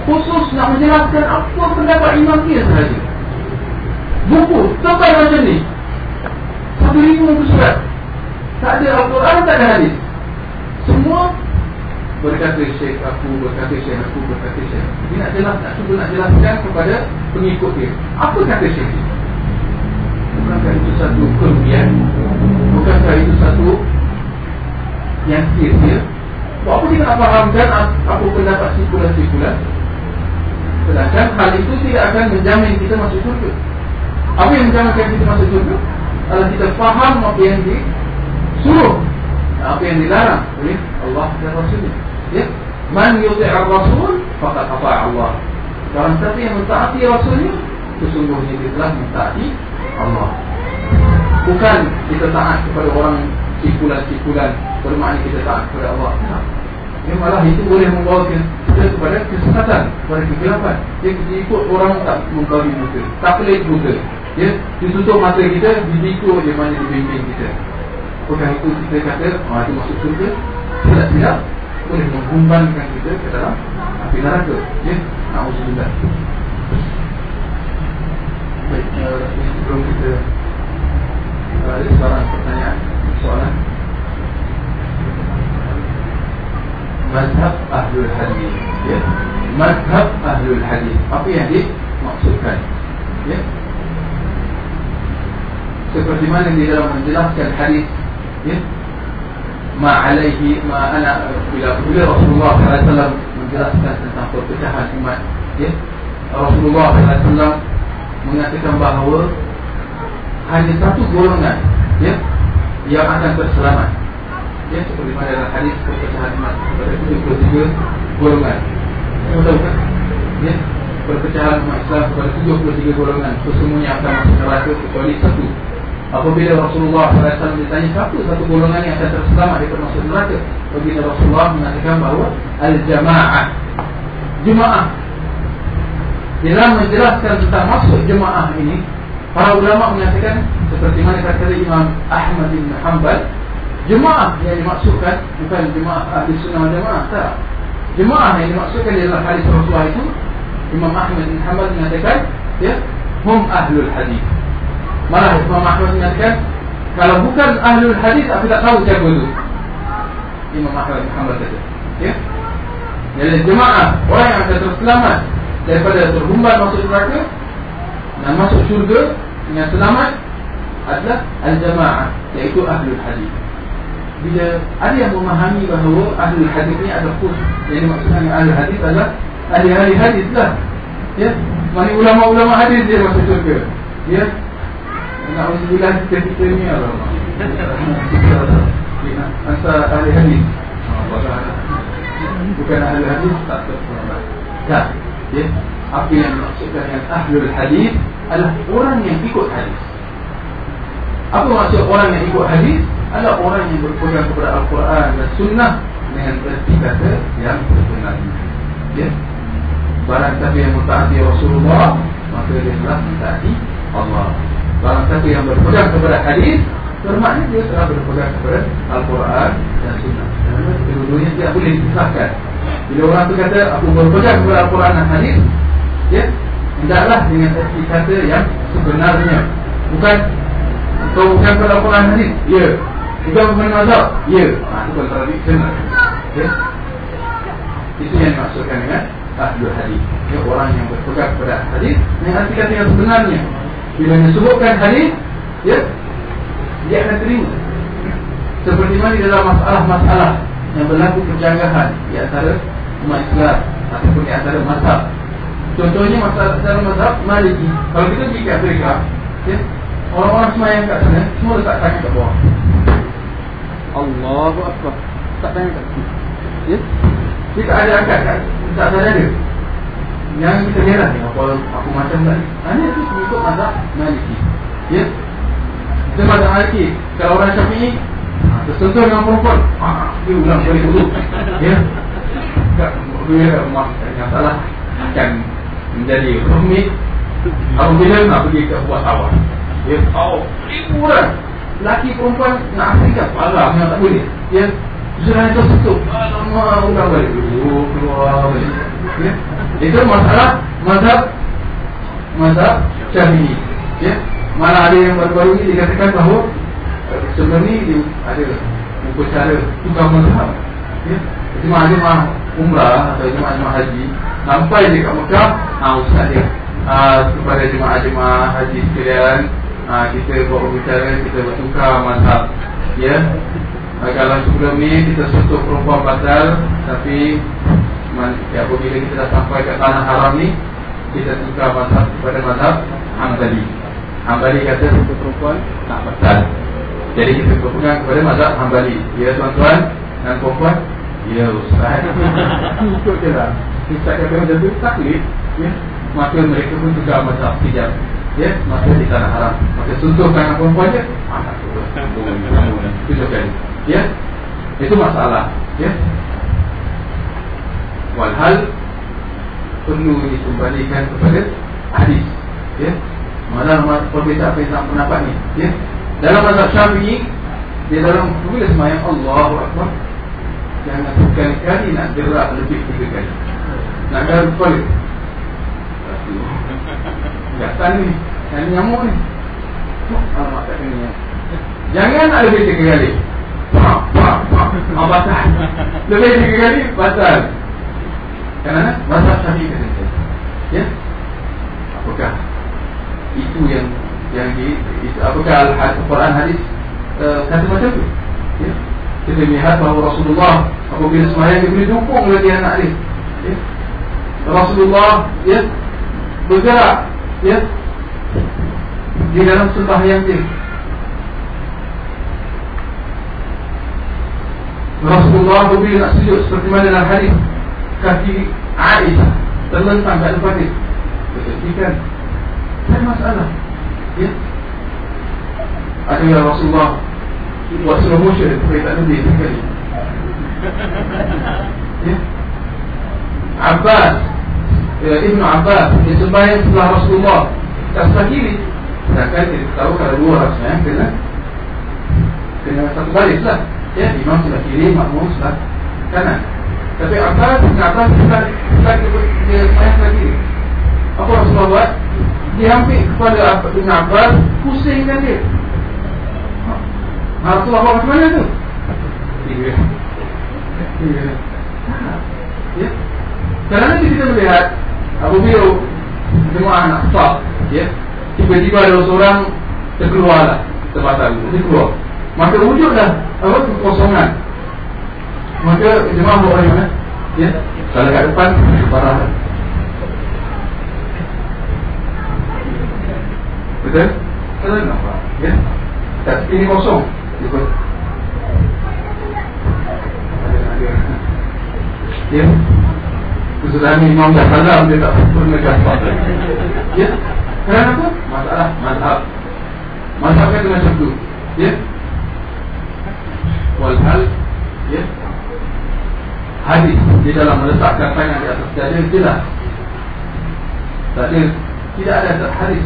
Khusus nak menjelaskan apa pendapat imam dia sahaja. Buku sampai macam ni. Satu ribu buku surat. Tak ada Al-Quran tak ada hadis. Semua berkata syekh aku berkata syekh aku berkata syekh dia nak jelas nak cuba nak jelaskan kepada pengikut dia. Apa kata syekh dia bukankah itu satu kelebihan bukankah itu satu yang sia-sia apa kita nak fahamkan apa pendapat sikulan-sikulan sedangkan hal itu tidak akan menjamin kita masuk surga apa yang menjaminkan kita masuk surga kalau kita faham apa yang disuruh apa yang dilarang oleh Allah dan Rasulnya. Ya? Man yuti'ar rasul faqad ata'a Allah. Orang siapa yang mentaati Rasulnya Sesungguhnya dia telah mentaati Allah. Bukan kita taat kepada orang Sikulan-sikulan Bermakna kita taat kepada Allah. Ya, malah itu boleh membawa kita kepada kesesatan Kepada kegelapan. Ya, kita ikut orang tak membawi muka Tak pelik muka. Ya, ditutup mata kita Dibiku je mana dibimbing kita. Bukan itu kita kata Oh, itu masuk surga Tidak-tidak Boleh menghumbankan kita ke dalam Api neraka. Ya, na'udzubillah Uh, sebelum kita uh, Ada sebarang pertanyaan Soalan Mazhab Ahlul Hadis ya? Mazhab Ahlul Hadis Apa yang dimaksudkan ya? Seperti mana di dalam menjelaskan hadis ya? Ma alaihi ma ana bila bila Rasulullah SAW menjelaskan tentang perpecahan umat ya? Rasulullah SAW mengatakan bahawa hanya satu golongan ya yang akan berselamat ya seperti mana dalam hadis perpecahan kepada 73 golongan. Ya perpecahan umat Islam kepada 73 golongan semuanya akan masuk neraka kecuali satu. Apabila Rasulullah SAW ditanya satu satu golongan yang akan terselamat dia termasuk neraka? Baginda Rasulullah mengatakan bahawa al-jamaah. Jemaah dalam menjelaskan tentang masuk jemaah ini Para ulama mengatakan Seperti mana kata Imam Ahmad bin Hanbal Jemaah yang dimaksudkan Bukan jemaah ahli sunnah jemaah Tak. Jemaah yang dimaksudkan dalam hadis Rasulullah itu Imam Ahmad bin Hanbal mengatakan ya, Hum ahlul hadis. Malah Imam Ahmad mengatakan Kalau bukan ahlul hadis Aku tak tahu siapa itu Imam Ahmad bin Hanbal kata Ya. Jadi jemaah Orang yang akan terselamat daripada terhumbat masuk neraka dan masuk syurga dengan selamat adalah al-jamaah iaitu ahlul hadis. Bila ada yang memahami bahawa ahlul hadis ni ada khusus yang dengan ahlul hadis adalah ahli-ahli hadis lah. Ya, mana ulama-ulama hadis dia masuk syurga. Ya. Nak usulah kita kita ni Allah. Masa ahli hadis. Bukan ahli hadis tak terselamat. Tak ya, apa yang dimaksudkan dengan ahlul hadis adalah orang yang ikut hadis. Apa maksud orang yang ikut hadis? Adalah orang yang berpegang kepada Al-Quran dan Sunnah dengan erti kata yang sebenarnya. Ya. Barang siapa yang mentaati Rasulullah, maka dia telah mentaati Allah. Barang siapa yang berpegang kepada hadis, bermakna dia telah berpegang kepada Al-Quran dan Sunnah. Kedua-duanya tidak boleh dipisahkan. Bila orang tu kata aku berpegang kepada Al-Quran dan Hadis, ya, hendaklah dengan erti kata yang sebenarnya. Bukan kau bukan kepada Al-Quran dan Hadis, ya. Bukan mazhab, ya. Ha, itu kontradiksion. Ya. Itu yang dimaksudkan dengan Ahlul Hadis. Ya, orang yang berpegang kepada Hadis dengan erti kata yang sebenarnya. Bila disebutkan Hadis, ya, dia akan terima. Seperti mana dalam masalah-masalah yang berlaku perjanggahan di antara umat Islam ataupun di antara mazhab. Contohnya masalah dalam mazhab Maliki. Kalau kita pergi ke Afrika, ya, orang-orang semayang kat sana semua letak tangan kat bawah. Allahu Akbar. Tak tangan kat sini. Ya? Kita ada angkat kat tak ada ada. Yang kita heran ni apa aku macam tadi. Hanya itu mengikut mazhab Maliki. Ya? Kita mazhab Maliki. Kalau orang Syafi'i Tersentuh dengan perempuan. Ah, Dia ulang balik dulu. Ya. Dia yang salah akan menjadi rumit apabila nak pergi ke buat awal Ya, oh, ribu orang Laki perempuan nak asingkan Parah yang tak boleh. Ya, Zurah itu tutup. Alamak, ulang balik dulu Keluar balik. Ya, itu masalah Mazhab Mazhab Syafi'i. Ya, mana ada yang baru-baru ini dikatakan bahawa Sebelum ni dia ada Upacara tukar mazhab Ya, jemaah-jemaah umrah atau jemaah-jemaah haji sampai di Mekah, ah ustaz dia ah, kepada jemaah-jemaah haji sekalian, ah, kita buat bicara kita bertukar mazhab, ya. Ah, kalau sebelum ni kita sentuh perempuan batal, tapi ya, apabila kita dah sampai ke tanah haram ni, kita tukar mazhab kepada mazhab Hambali. Hambali kata sentuh perempuan tak batal. Jadi kita berpegang kepada mazhab Hambali. Ya tuan-tuan dan perempuan, Ya Ustaz. Ikut je lah. Ustaz kata macam tu Taklid ya? Maka mereka pun juga Masa hijab. Ya Maka di tanah haram. Maka suntuh tangan perempuan je. Anak tu Tunjukkan. Ya Itu masalah. Ya. Walhal Perlu dikembalikan kepada Hadis. Ya. Mana perbezaan-perbezaan pendapat ni. Ya Dalam mazhab syafi'i Dia dalam Bila semayang Allahu Akbar. Jangan sekali-kali nak gerak lebih tiga kali. Nak gerak kali. Gatal ni Yang nyamuk ni. Alamak tak kena Jangan nak lebih tiga kali. Oh batal. Lebih tiga kali batal. Kenapa? Batal tadi kata Ya? Apakah Itu yang yang di, Apakah Al-Quran hadis Kata macam tu Ya kita lihat bahawa Rasulullah apabila semayang dia boleh dukung lagi anak dia. Ya. Rasulullah ya bergerak ya di dalam sembahyang dia. Rasulullah apabila nak sujud seperti mana dalam hadis kaki Aisyah terlentang kat depan dia. Ketika ada masalah. Ya. Yang Rasulullah buat slow motion supaya tak lebih sekali ya? Abbas. Ya, Ibn Abbas dia sembahyang setelah Rasulullah. Tak kiri. Sedangkan kita tahu kalau dua orang sembahyang kena. Kena satu baris lah. Ya, imam sebelah kiri, makmum sebelah kanan. Tapi Abbas, Ibn Abbas sebelah dia sembahyang sebelah kiri. Apa Rasulullah buat dia hampir kepada Ibn Abbas pusingkan dia. Ha tu apa macam mana tu? Ya. Ya. Kalau nanti kita melihat Abu Biru Jemaah anak stop ya. Tiba-tiba ada seorang Terkeluar lah Terbatal Dia keluar. Maka wujudlah Apa kekosongan? Maka jemaah orang mana Ya. Kalau kat depan Parah Betul? Betul nampak Ya. Tak ini kosong. Ikut ya. Kesudahan imam dah salam dia tak pernah jawab ya. Kerana apa masalah mazhab. Mazhab kan macam tu ya. Walhal ya. Hadis di dalam meletakkan tangan di atas dada jelas tak ada tidak ada hadis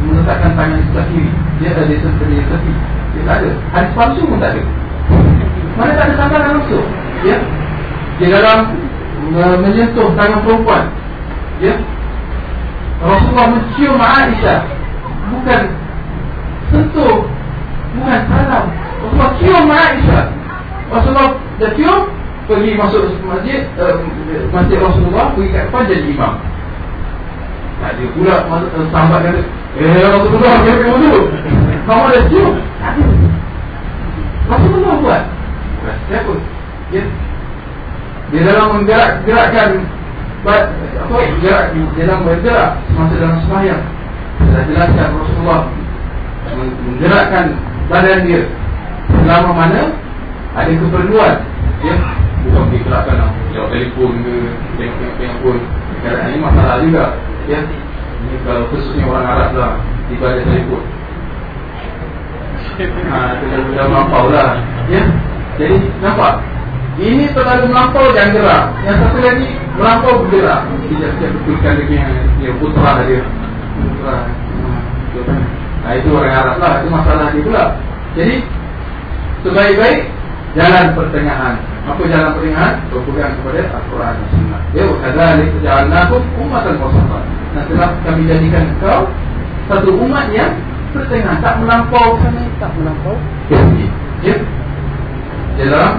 meletakkan tangan sebelah kiri. Dia ada di sebelah tepi dia tak ada. Hadis palsu pun tak ada. Mana tak ada tangan langsung Ya? Dia dalam uh, Menyentuh tangan perempuan. Ya? Rasulullah mencium Aisyah. Bukan Sentuh. Bukan salam. Rasulullah cium Aisyah. Rasulullah dah cium Pergi masuk masjid uh, Masjid Rasulullah Pergi kat depan jadi imam Tak ada pula Sambat kata Eh Rasulullah Dia pergi dulu Kamu ada cium ada. Rasulullah buat. Siapa. Ya. Dia dalam menggerak gerakkan apa gerak di dalam bergerak semasa dalam sembahyang. Saya jelaskan Rasulullah menggerakkan badan dia selama mana ada keperluan ya bukan digerakkan lah jawab telefon ke tengok-tengok pun kadang ini masalah juga ya. Ini kalau khususnya orang Arab lah ibadah telefon ha, Sudah melampau lah. Ya? Jadi nampak? Ini terlalu melampau jangan gerak. Yang satu lagi melampau bergerak Dia siap betulkan lagi yang, putra dia. Putra. Ha, nah, Itu orang Arab lah. Itu masalah dia pula. Jadi Sebaik-baik Jalan pertengahan Apa jalan pertengahan? Berpegang kepada Al-Quran dan Sunnah Ya Kadalik jalan nakum Umatan wasafat Nah telah kami jadikan kau Satu umat yang Pertengahan Tak melampau sana Tak melampau Ya Ya Dalam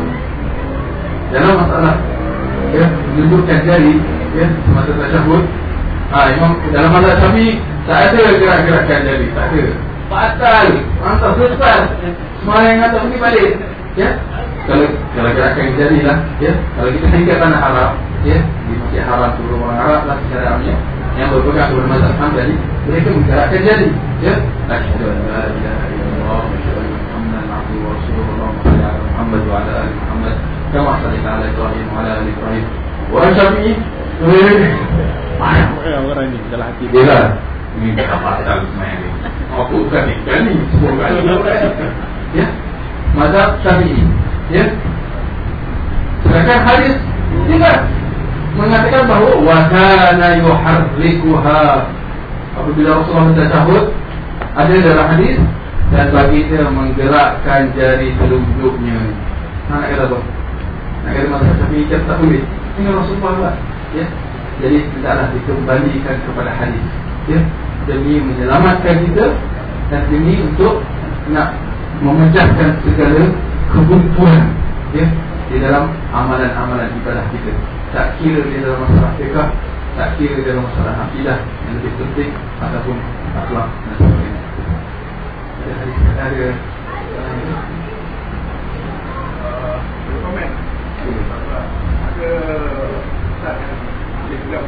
Dalam masalah Ya Menunjukkan jari Ya Semasa tasyahud Ha, imam dalam mazhab Syafi'i tak ada gerak-gerakan jari, tak ada. Batal, mantap selesai. Semayang atau pergi balik. Ya. Kalau kalau gerakan jari lah, ya. Kalau kita tinggal tanah Arab, ya, di Masjid Haram tu orang Arab lah secara amnya yang berpegang kepada mazhab Hambali, mereka menggerakkan jari, ya. Asyhadu an la ilaha illallah wa asyhadu anna Muhammadan abduhu wa rasuluhu Muhammad wa ala ali Muhammad kama sallallahu alaihi wa ala ali Ibrahim. Orang Syafi'i banyak orang ni? Dalam hati dia. Lah Ini tak pasal semayang ni. Apa bukan ni. Kan ni Semua kali Ya Mazhab Syafi'i. Ya? Sedangkan hadis Dia Mengatakan bahawa Wadana yuharrikuha. Apabila Rasulullah minta sahut Ada dalam hadis Dan bagi dia menggerakkan jari telunjuknya. Nak kata apa? Nak kata mazhab Syafi'i Tak boleh? Ini Rasulullah lah. Ya? Jadi tidaklah dikembalikan kepada hadis. Ya? Demi menyelamatkan kita dan demi untuk nak memecahkan segala kebuntuan ya di dalam amalan-amalan ibadah kita. Tak kira di dalam masalah fiqh tak kira di dalam masalah akidah yang lebih penting ataupun akhlak dan sebagainya. Ada hadis kata ada komen? Ada bilang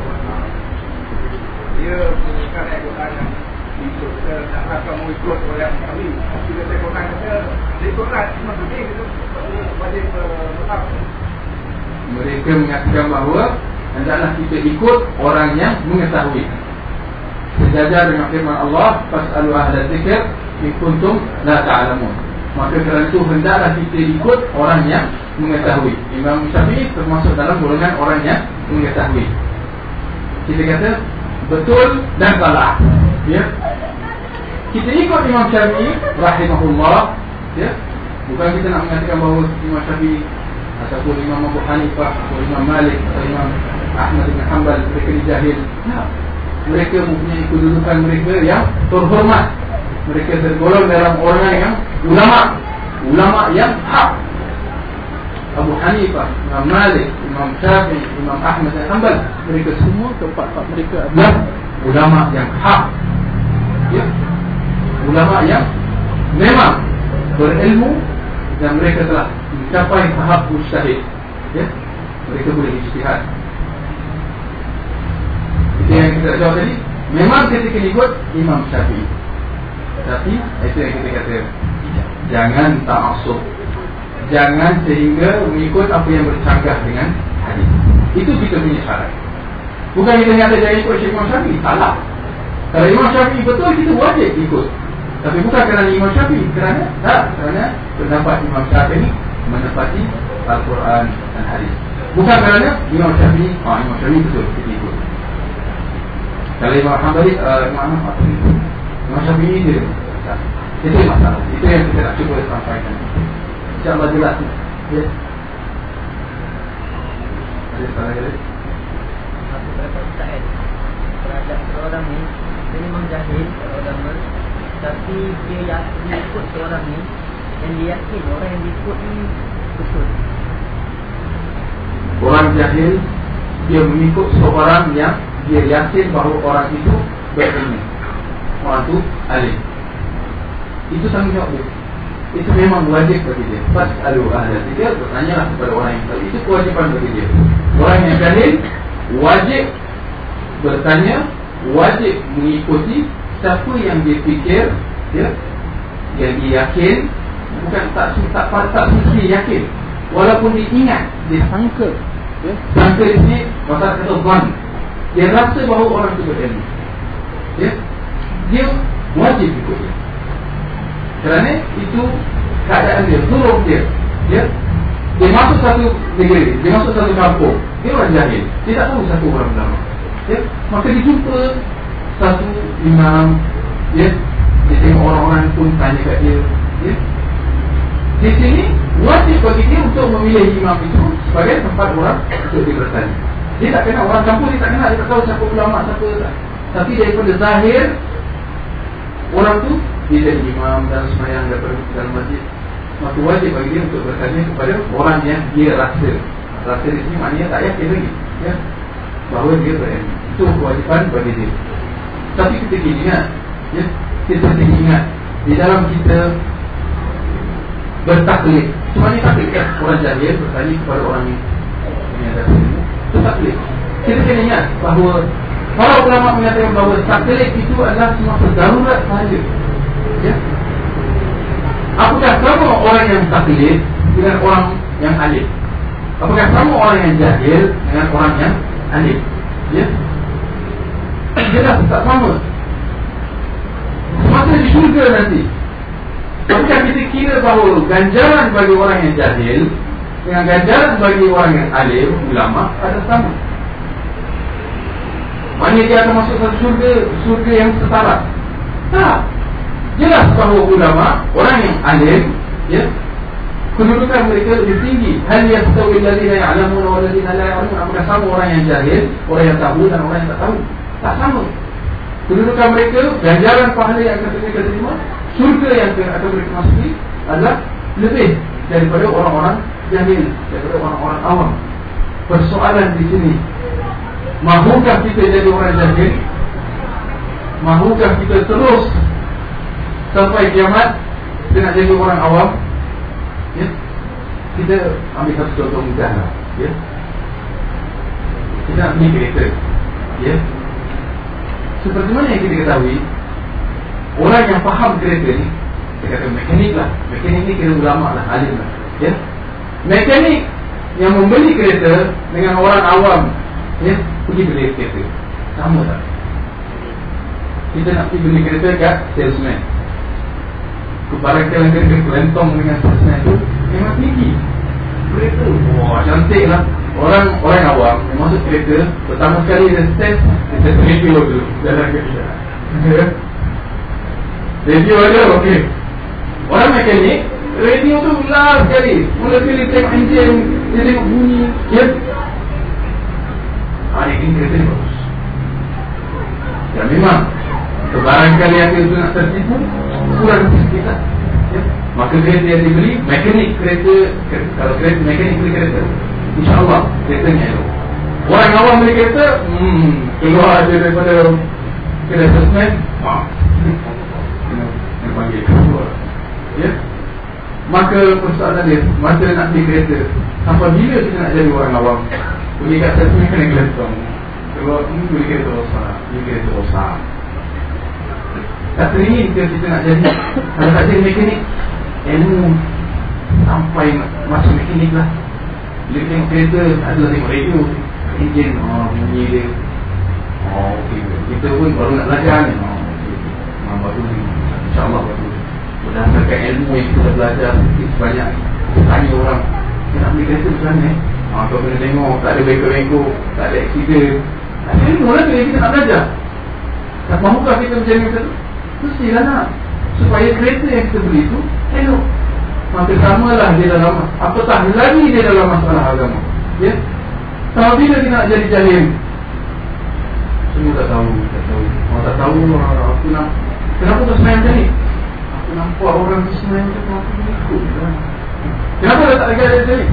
dia bukan egotan yang mereka mengatakan bahawa hendaklah kita ikut orang yang mengetahui. Sejajar dengan firman Allah fas'alu ahla zikr in kuntum la ta'lamun. Maka kerana itu hendaklah kita ikut orang yang mengetahui. Imam Syafi'i termasuk dalam golongan orang yang mengetahui. Kita kata betul dan salah ya. Kita ikut Imam Syafi'i rahimahullah ya. Bukan kita nak mengatakan bahawa Imam Syafi'i ataupun Imam Abu Hanifah atau Imam Malik atau Imam Ahmad bin Hanbal mereka ni jahil. Ya. mereka mempunyai kedudukan mereka yang terhormat. Mereka tergolong dalam orang yang ulama ulama yang hak. Abu Hanifah, Imam Malik, Imam Syafi'i, Imam Ahmad dan Hanbal mereka semua tempat-tempat mereka adalah ulama yang hak ya? ulama yang memang berilmu dan mereka telah mencapai tahap mustahil ya? mereka boleh istihad itu yang kita jawab tadi memang ketika ikut Imam Syafi'i tapi itu yang kita kata jangan tak masuk jangan sehingga mengikut apa yang bercanggah dengan hadis. Itu kita punya syarat. Bukan kita kata jangan ikut Imam Syafi'i, salah. Kalau Imam Syafi'i betul kita wajib ikut. Tapi bukan kerana Imam Syafi'i, kerana tak, kerana pendapat Imam Syafi'i menepati Al-Quran dan hadis. Bukan kerana Imam Syafi'i, ah Imam Syafi'i betul kita ikut. Kalau Imam Hanbali, uh, Imam itu? Imam Syafi'i dia. Itu masalah. Itu yang kita nak cuba sampaikan. InsyaAllah jelas Ya Ada salah dapat percaya Terhadap seorang ni Dia memang jahil Seorang ni. Tapi dia yakin Dia ikut seorang ni. Yang dia yakin Orang yang dia ikut ni Betul. Orang jahil Dia mengikut seorang yang Dia yakin bahawa orang itu Berilmu Orang itu alim. Itu tanggungjawab dia. Itu memang wajib bagi dia. Pas ada ahli zikir, bertanyalah kepada orang yang tahu. Itu kewajipan bagi dia. Orang yang jahil wajib bertanya, wajib mengikuti siapa yang dia fikir, ya, yang dia yakin, bukan tak tak tak mesti yakin. Walaupun dia ingat, dia sangka, ya, sangka ini pasal kata ban. Dia rasa bahawa orang itu berilmu. Ya, dia wajib ikut dia. Kerana itu keadaan dia, turun dia Dia dia masuk satu negeri, dia masuk satu kampung Dia orang jahil, dia tak tahu satu orang ulama ya? Maka dia jumpa satu imam ya? Dia tengok orang pun tanya kat dia ya? Di sini wajib bagi dia untuk memilih imam itu sebagai tempat orang untuk dia bertanya Dia tak kenal orang kampung dia tak kenal Dia tak tahu siapa ulama siapa tak. Tapi daripada zahir Orang tu dia jadi imam dan semayang daripada dalam masjid Maka wajib bagi dia untuk bertanya kepada orang yang dia rasa. Rasa di sini maknanya tak yakin lagi ya? Bahawa dia berilmu Itu kewajipan bagi dia. Tapi kita ingat ya? Kita ingat Di dalam kita Bertaklid Cuma ni taklid kan? Orang jahil bertanya kepada orang ilmu. Itu taklid Kita kena ingat bahawa Para ulama mengatakan bahawa taklid itu adalah semasa darurat sahaja. Ya Apakah sama orang yang taklid Dengan orang yang alim Apakah sama orang yang jahil Dengan orang yang alim Ya? Jelas tak sama? Semasa di syurga nanti Apakah kita kira bahawa Ganjaran bagi orang yang jahil Dengan ganjaran bagi orang yang alim Ulama ada sama. Maksudnya dia akan masuk satu syurga Syurga yang setara Tak Jelas bahawa ulama Orang yang alim Ya kedudukan mereka lebih tinggi. Hal yang wa alladziina la ya'lamun? Apakah sama orang yang jahil orang yang tahu dan orang yang tak tahu? Tak sama. Kedudukan mereka ganjaran pahala yang akan mereka terima surga yang akan mereka masuki adalah lebih daripada orang-orang jahil daripada orang-orang awam. Persoalan di sini mahukah kita jadi orang jahil? Mahukah kita terus sampai kiamat kita nak jadi orang awam ya? Kita ambil satu contoh mudah lah ya? Kita nak beli kereta ya? Seperti mana yang kita ketahui Orang yang faham kereta ni Kita kata mekanik lah Mekanik ni kira ulama lah, alim lah ya? Mekanik yang membeli kereta Dengan orang awam ya? Pergi beli kereta Sama tak? Kita nak pergi beli kereta kat salesman Kebarangkaian kereta kelentong dengan salesman tu Memang tinggi. Kereta. Wah cantik lah Orang orang awam Yang masuk kereta Pertama sekali dia test Dia test review tu Dalam kereta Review ada okey. Orang mekanik Review tu last sekali. Mula kali tengok enjin Dia tengok bunyi Ya. Ah, ini kereta ni bagus. Ya memang Kebarangkali yang itu nak tertipu Kurang sikit lah ya. Maka kereta yang dibeli Mekanik kereta, kereta Kalau kereta mekanik beli kereta InsyaAllah Keretanya elok. Orang awam beli kereta hmm, Keluar aja daripada Kereta semen ah. Kena panggil keluar. Ya. Maka persoalan dia Masa nak beli kereta Sampai bila kita nak jadi orang awam? Beli kat semen kena gelentong Keluar hmm, beli kereta rosak Beli kereta rosak tak teringin ke kita nak jadi. Kalau tak jadi mekanik ilmu sampai masuk mekanik lah. Bila tengok kereta ada tengok radio. Enjin oh, bunyi dia. Oh, okay. kita pun baru nak belajar ni. Oh, oh, baru ni. insyaAllah berdasarkan ilmu yang kita belajar sebanyak tanya orang kita nak beli kereta macam mana eh? Oh, kau kena tengok tak ada bengkok-bengkok tak ada accident ada ilmu lah tu kita nak belajar. Tak mahukah kita macam ni macam tu mestilah nak supaya kereta yang kita beli itu elok. Maka samalah dia dalam apatah lagi dia dalam masalah agama. Ya? Kalau bila dia nak jadi jahil semua tak tahu tak tahu. Orang tak tahu aku nak kenapa tak semayang ni? Aku nampak orang tu semayang macam tu aku ikut kan? kenapa tak lagi ada jadi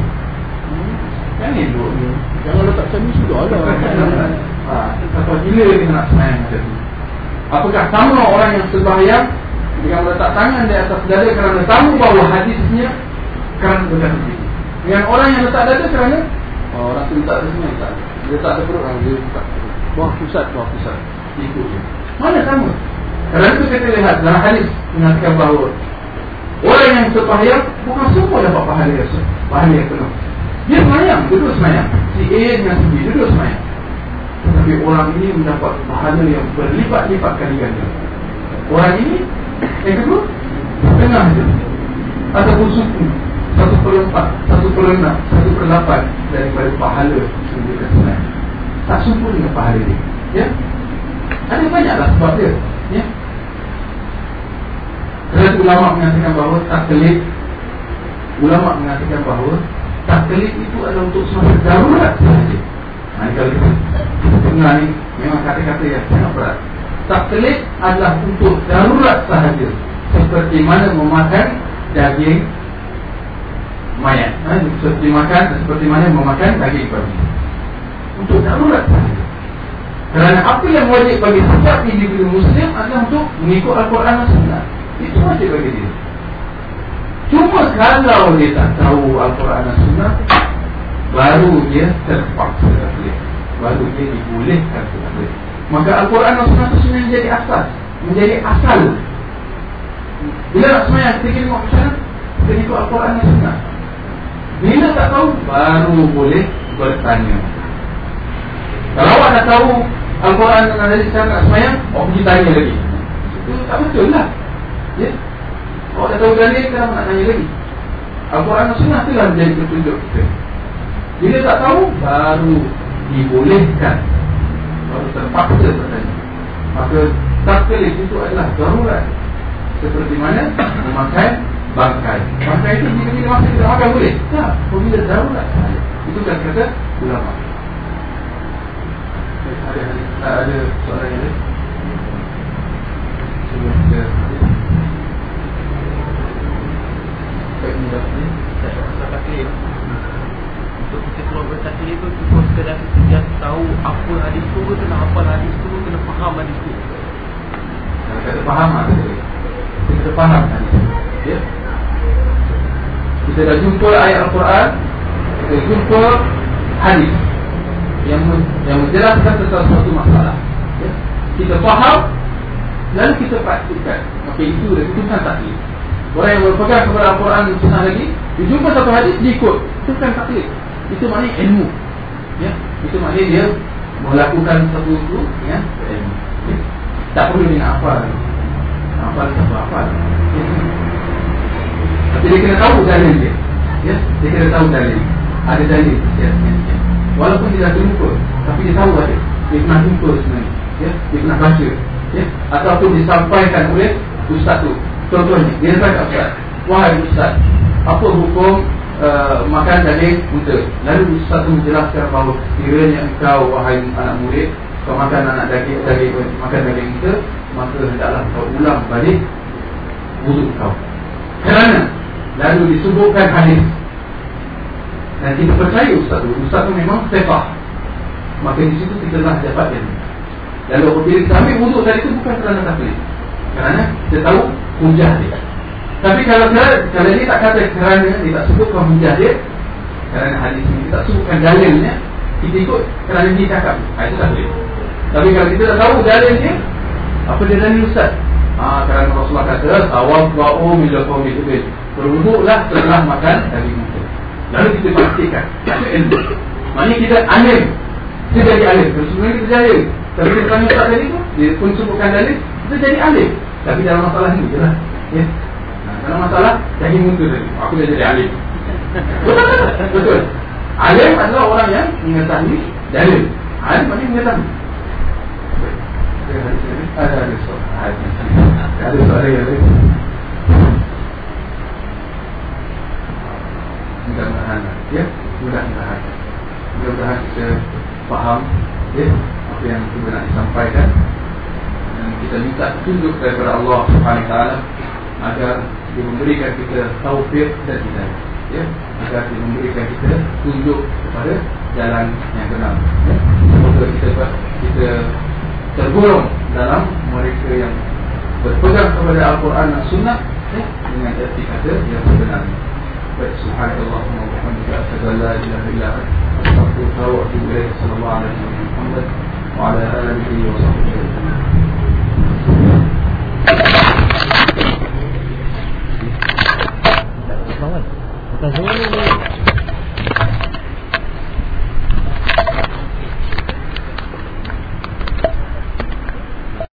kan ni duduk ni. Jangan letak macam ni sudah lah. Ha, apa gila dia nak semayang macam tu apakah sama orang yang sembahyang dengan meletak tangan di atas dada kerana tahu bahawa hadisnya kerana berkata begitu. Dengan orang yang letak dada kerana oh, orang tu di sini tak. Dia letak di perut orang dia letak. Bawah pusat, bawah pusat. Itu je. Mana sama? Kerana itu kita lihat dalam hadis mengatakan bahawa orang yang sembahyang bukan semua dapat pahala yang penuh. Dia semayang, duduk semayang. Si A dengan si B duduk semayang. Tetapi orang ini mendapat pahala yang berlipat-lipat kali ganda. Orang ini yang kedua Setengah je. Ataupun suku Satu per empat Satu per enam Satu per lapan Daripada pahala Sehingga kesenangan Tak sempurna dengan pahala dia Ya? Ada banyaklah sebab dia Ya? Kerana ulama mengatakan bahawa taklid Ulama mengatakan bahawa Taklid itu adalah untuk semasa darurat sahaja Kita dengar ni Memang kata-kata yang sangat berat. Taklid adalah untuk darurat sahaja. Seperti mana memakan daging mayat. Ha? Seperti makan seperti mana memakan daging babi Untuk darurat sahaja. Kerana apa yang wajib bagi setiap individu muslim adalah untuk mengikut Al-Quran dan Sunnah. Itu wajib bagi dia. Cuma kalau dia tak tahu Al-Quran dan Sunnah Baru dia terpaksa boleh. Baru dia dibolehkan boleh. Maka Al-Quran dan Sunnah sebenarnya menjadi asas Menjadi asal. Bila nak semayang kita kena buat macam Kita ikut Al-Quran dan Sunnah. Bila tak tahu Baru boleh bertanya. Kalau awak dah tahu Al-Quran dan Sunnah Cara nak semayang Awak pergi tanya lagi. Itu tak betul lah. Ya? Awak dah tahu dalil Kenapa nak tanya lagi? Al-Quran dan Sunnah itulah menjadi petunjuk kita bila tak tahu Baru dibolehkan. Baru terpaksa bertanya. Maka taklif itu adalah darurat. Seperti mana? Memakan bangkai. Bangkai itu masa kita makan boleh? Tak, bila darurat Itu kan kata ulama. Ada, ada, ada soalan yang lain Sebelum kita Baik, mudah ni Tak ada masalah taklif untuk keluar bertakdir itu Cuma sekadar kita tahu apa hadis tu Kena hafal hadis tu Kena faham hadis tu. Kalau kata faham lah Kita faham hadis ya? Kita dah jumpa ayat Al-Quran Kita jumpa hadis Yang yang menjelaskan tentang suatu masalah. Ya? Kita faham Dan kita praktikkan. Maka itu itu kan taklid Orang yang berpegang kepada Al-Quran Sunnah lagi Dia jumpa satu hadis, dia ikut. Itu kan taklid itu maknanya ilmu. Ya itu maknanya dia melakukan satu itu ya ilmu. Ya? tak perlu dia nak apa apa apa apa ya? tapi dia kena tahu dalil dia. Ya dia kena tahu dalil. Ada dalil ya, ya, walaupun dia dah jumpa tapi dia tahu ada. Dia pernah jumpa sebenarnya. Ya dia pernah baca. Ya ataupun disampaikan oleh ustaz tu. Contohnya dia tanya ustaz wahai ustaz apa hukum Uh, makan daging unta Lalu Ustaz itu menjelaskan bahawa Kiranya engkau wahai anak murid Kau makan anak daging, daging makan daging unta Maka hendaklah kau ulang balik Wuduk kau. Kerana Lalu disebutkan hadis. Dan kita percaya Ustaz itu Ustaz itu memang tefah Maka di situ kita telah dapat yang Lalu apabila kita ambil wuduk tadi itu Bukan kerana taklid Kerana kita tahu hujah dia tapi kalau dia, kalau dia tak kata kerana dia tak sebutkan hujah dia Kerana hadis ini tak sebutkan dalilnya Kita ikut kerana dia cakap. Ha, Itu tak boleh Tapi kalau kita tak tahu dalilnya Apa dia dalil Ustaz? Ha, kerana Rasulullah kata Awal ba'u mila kau mi'ubil Berwuduklah setelah makan dari muka Lalu kita pastikan Itu Maksudnya kita alim. Kita jadi alim. Sebenarnya kita jadi Tapi kita tanya Ustaz tu Dia pun sebutkan dalil Kita jadi alim. Tapi dalam masalah ini je lah Ya kalau masalah Jadi muncul tadi. Aku dah jadi alim. Betul Betul. Alim adalah orang yang Mengetahui dalil. Alim maknanya mengetahui. Ada ada soalan ada soalan lain mudah-mudahan ya. Mudah-mudahan. Mudah-mudahan kita faham ya apa yang kita nak disampaikan dan kita minta tunjuk daripada Allah Subhanahu Wa Taala agar dia memberikan kita taufik dan hidayah. Ya? Agar dia memberikan kita tunjuk kepada jalan yang benar. Ya? Semoga kita kita tergolong dalam mereka yang berpegang kepada Al-Quran dan Sunnah ya, dengan erti kata yang benar baik subhanallah wa bihamdihi asyhadu an la ilaha illa anta astaghfiruka wa atubu sallallahu alaihi wa sallam wa ala alihi wa sahbihi Đúng rồi. Người ta xuống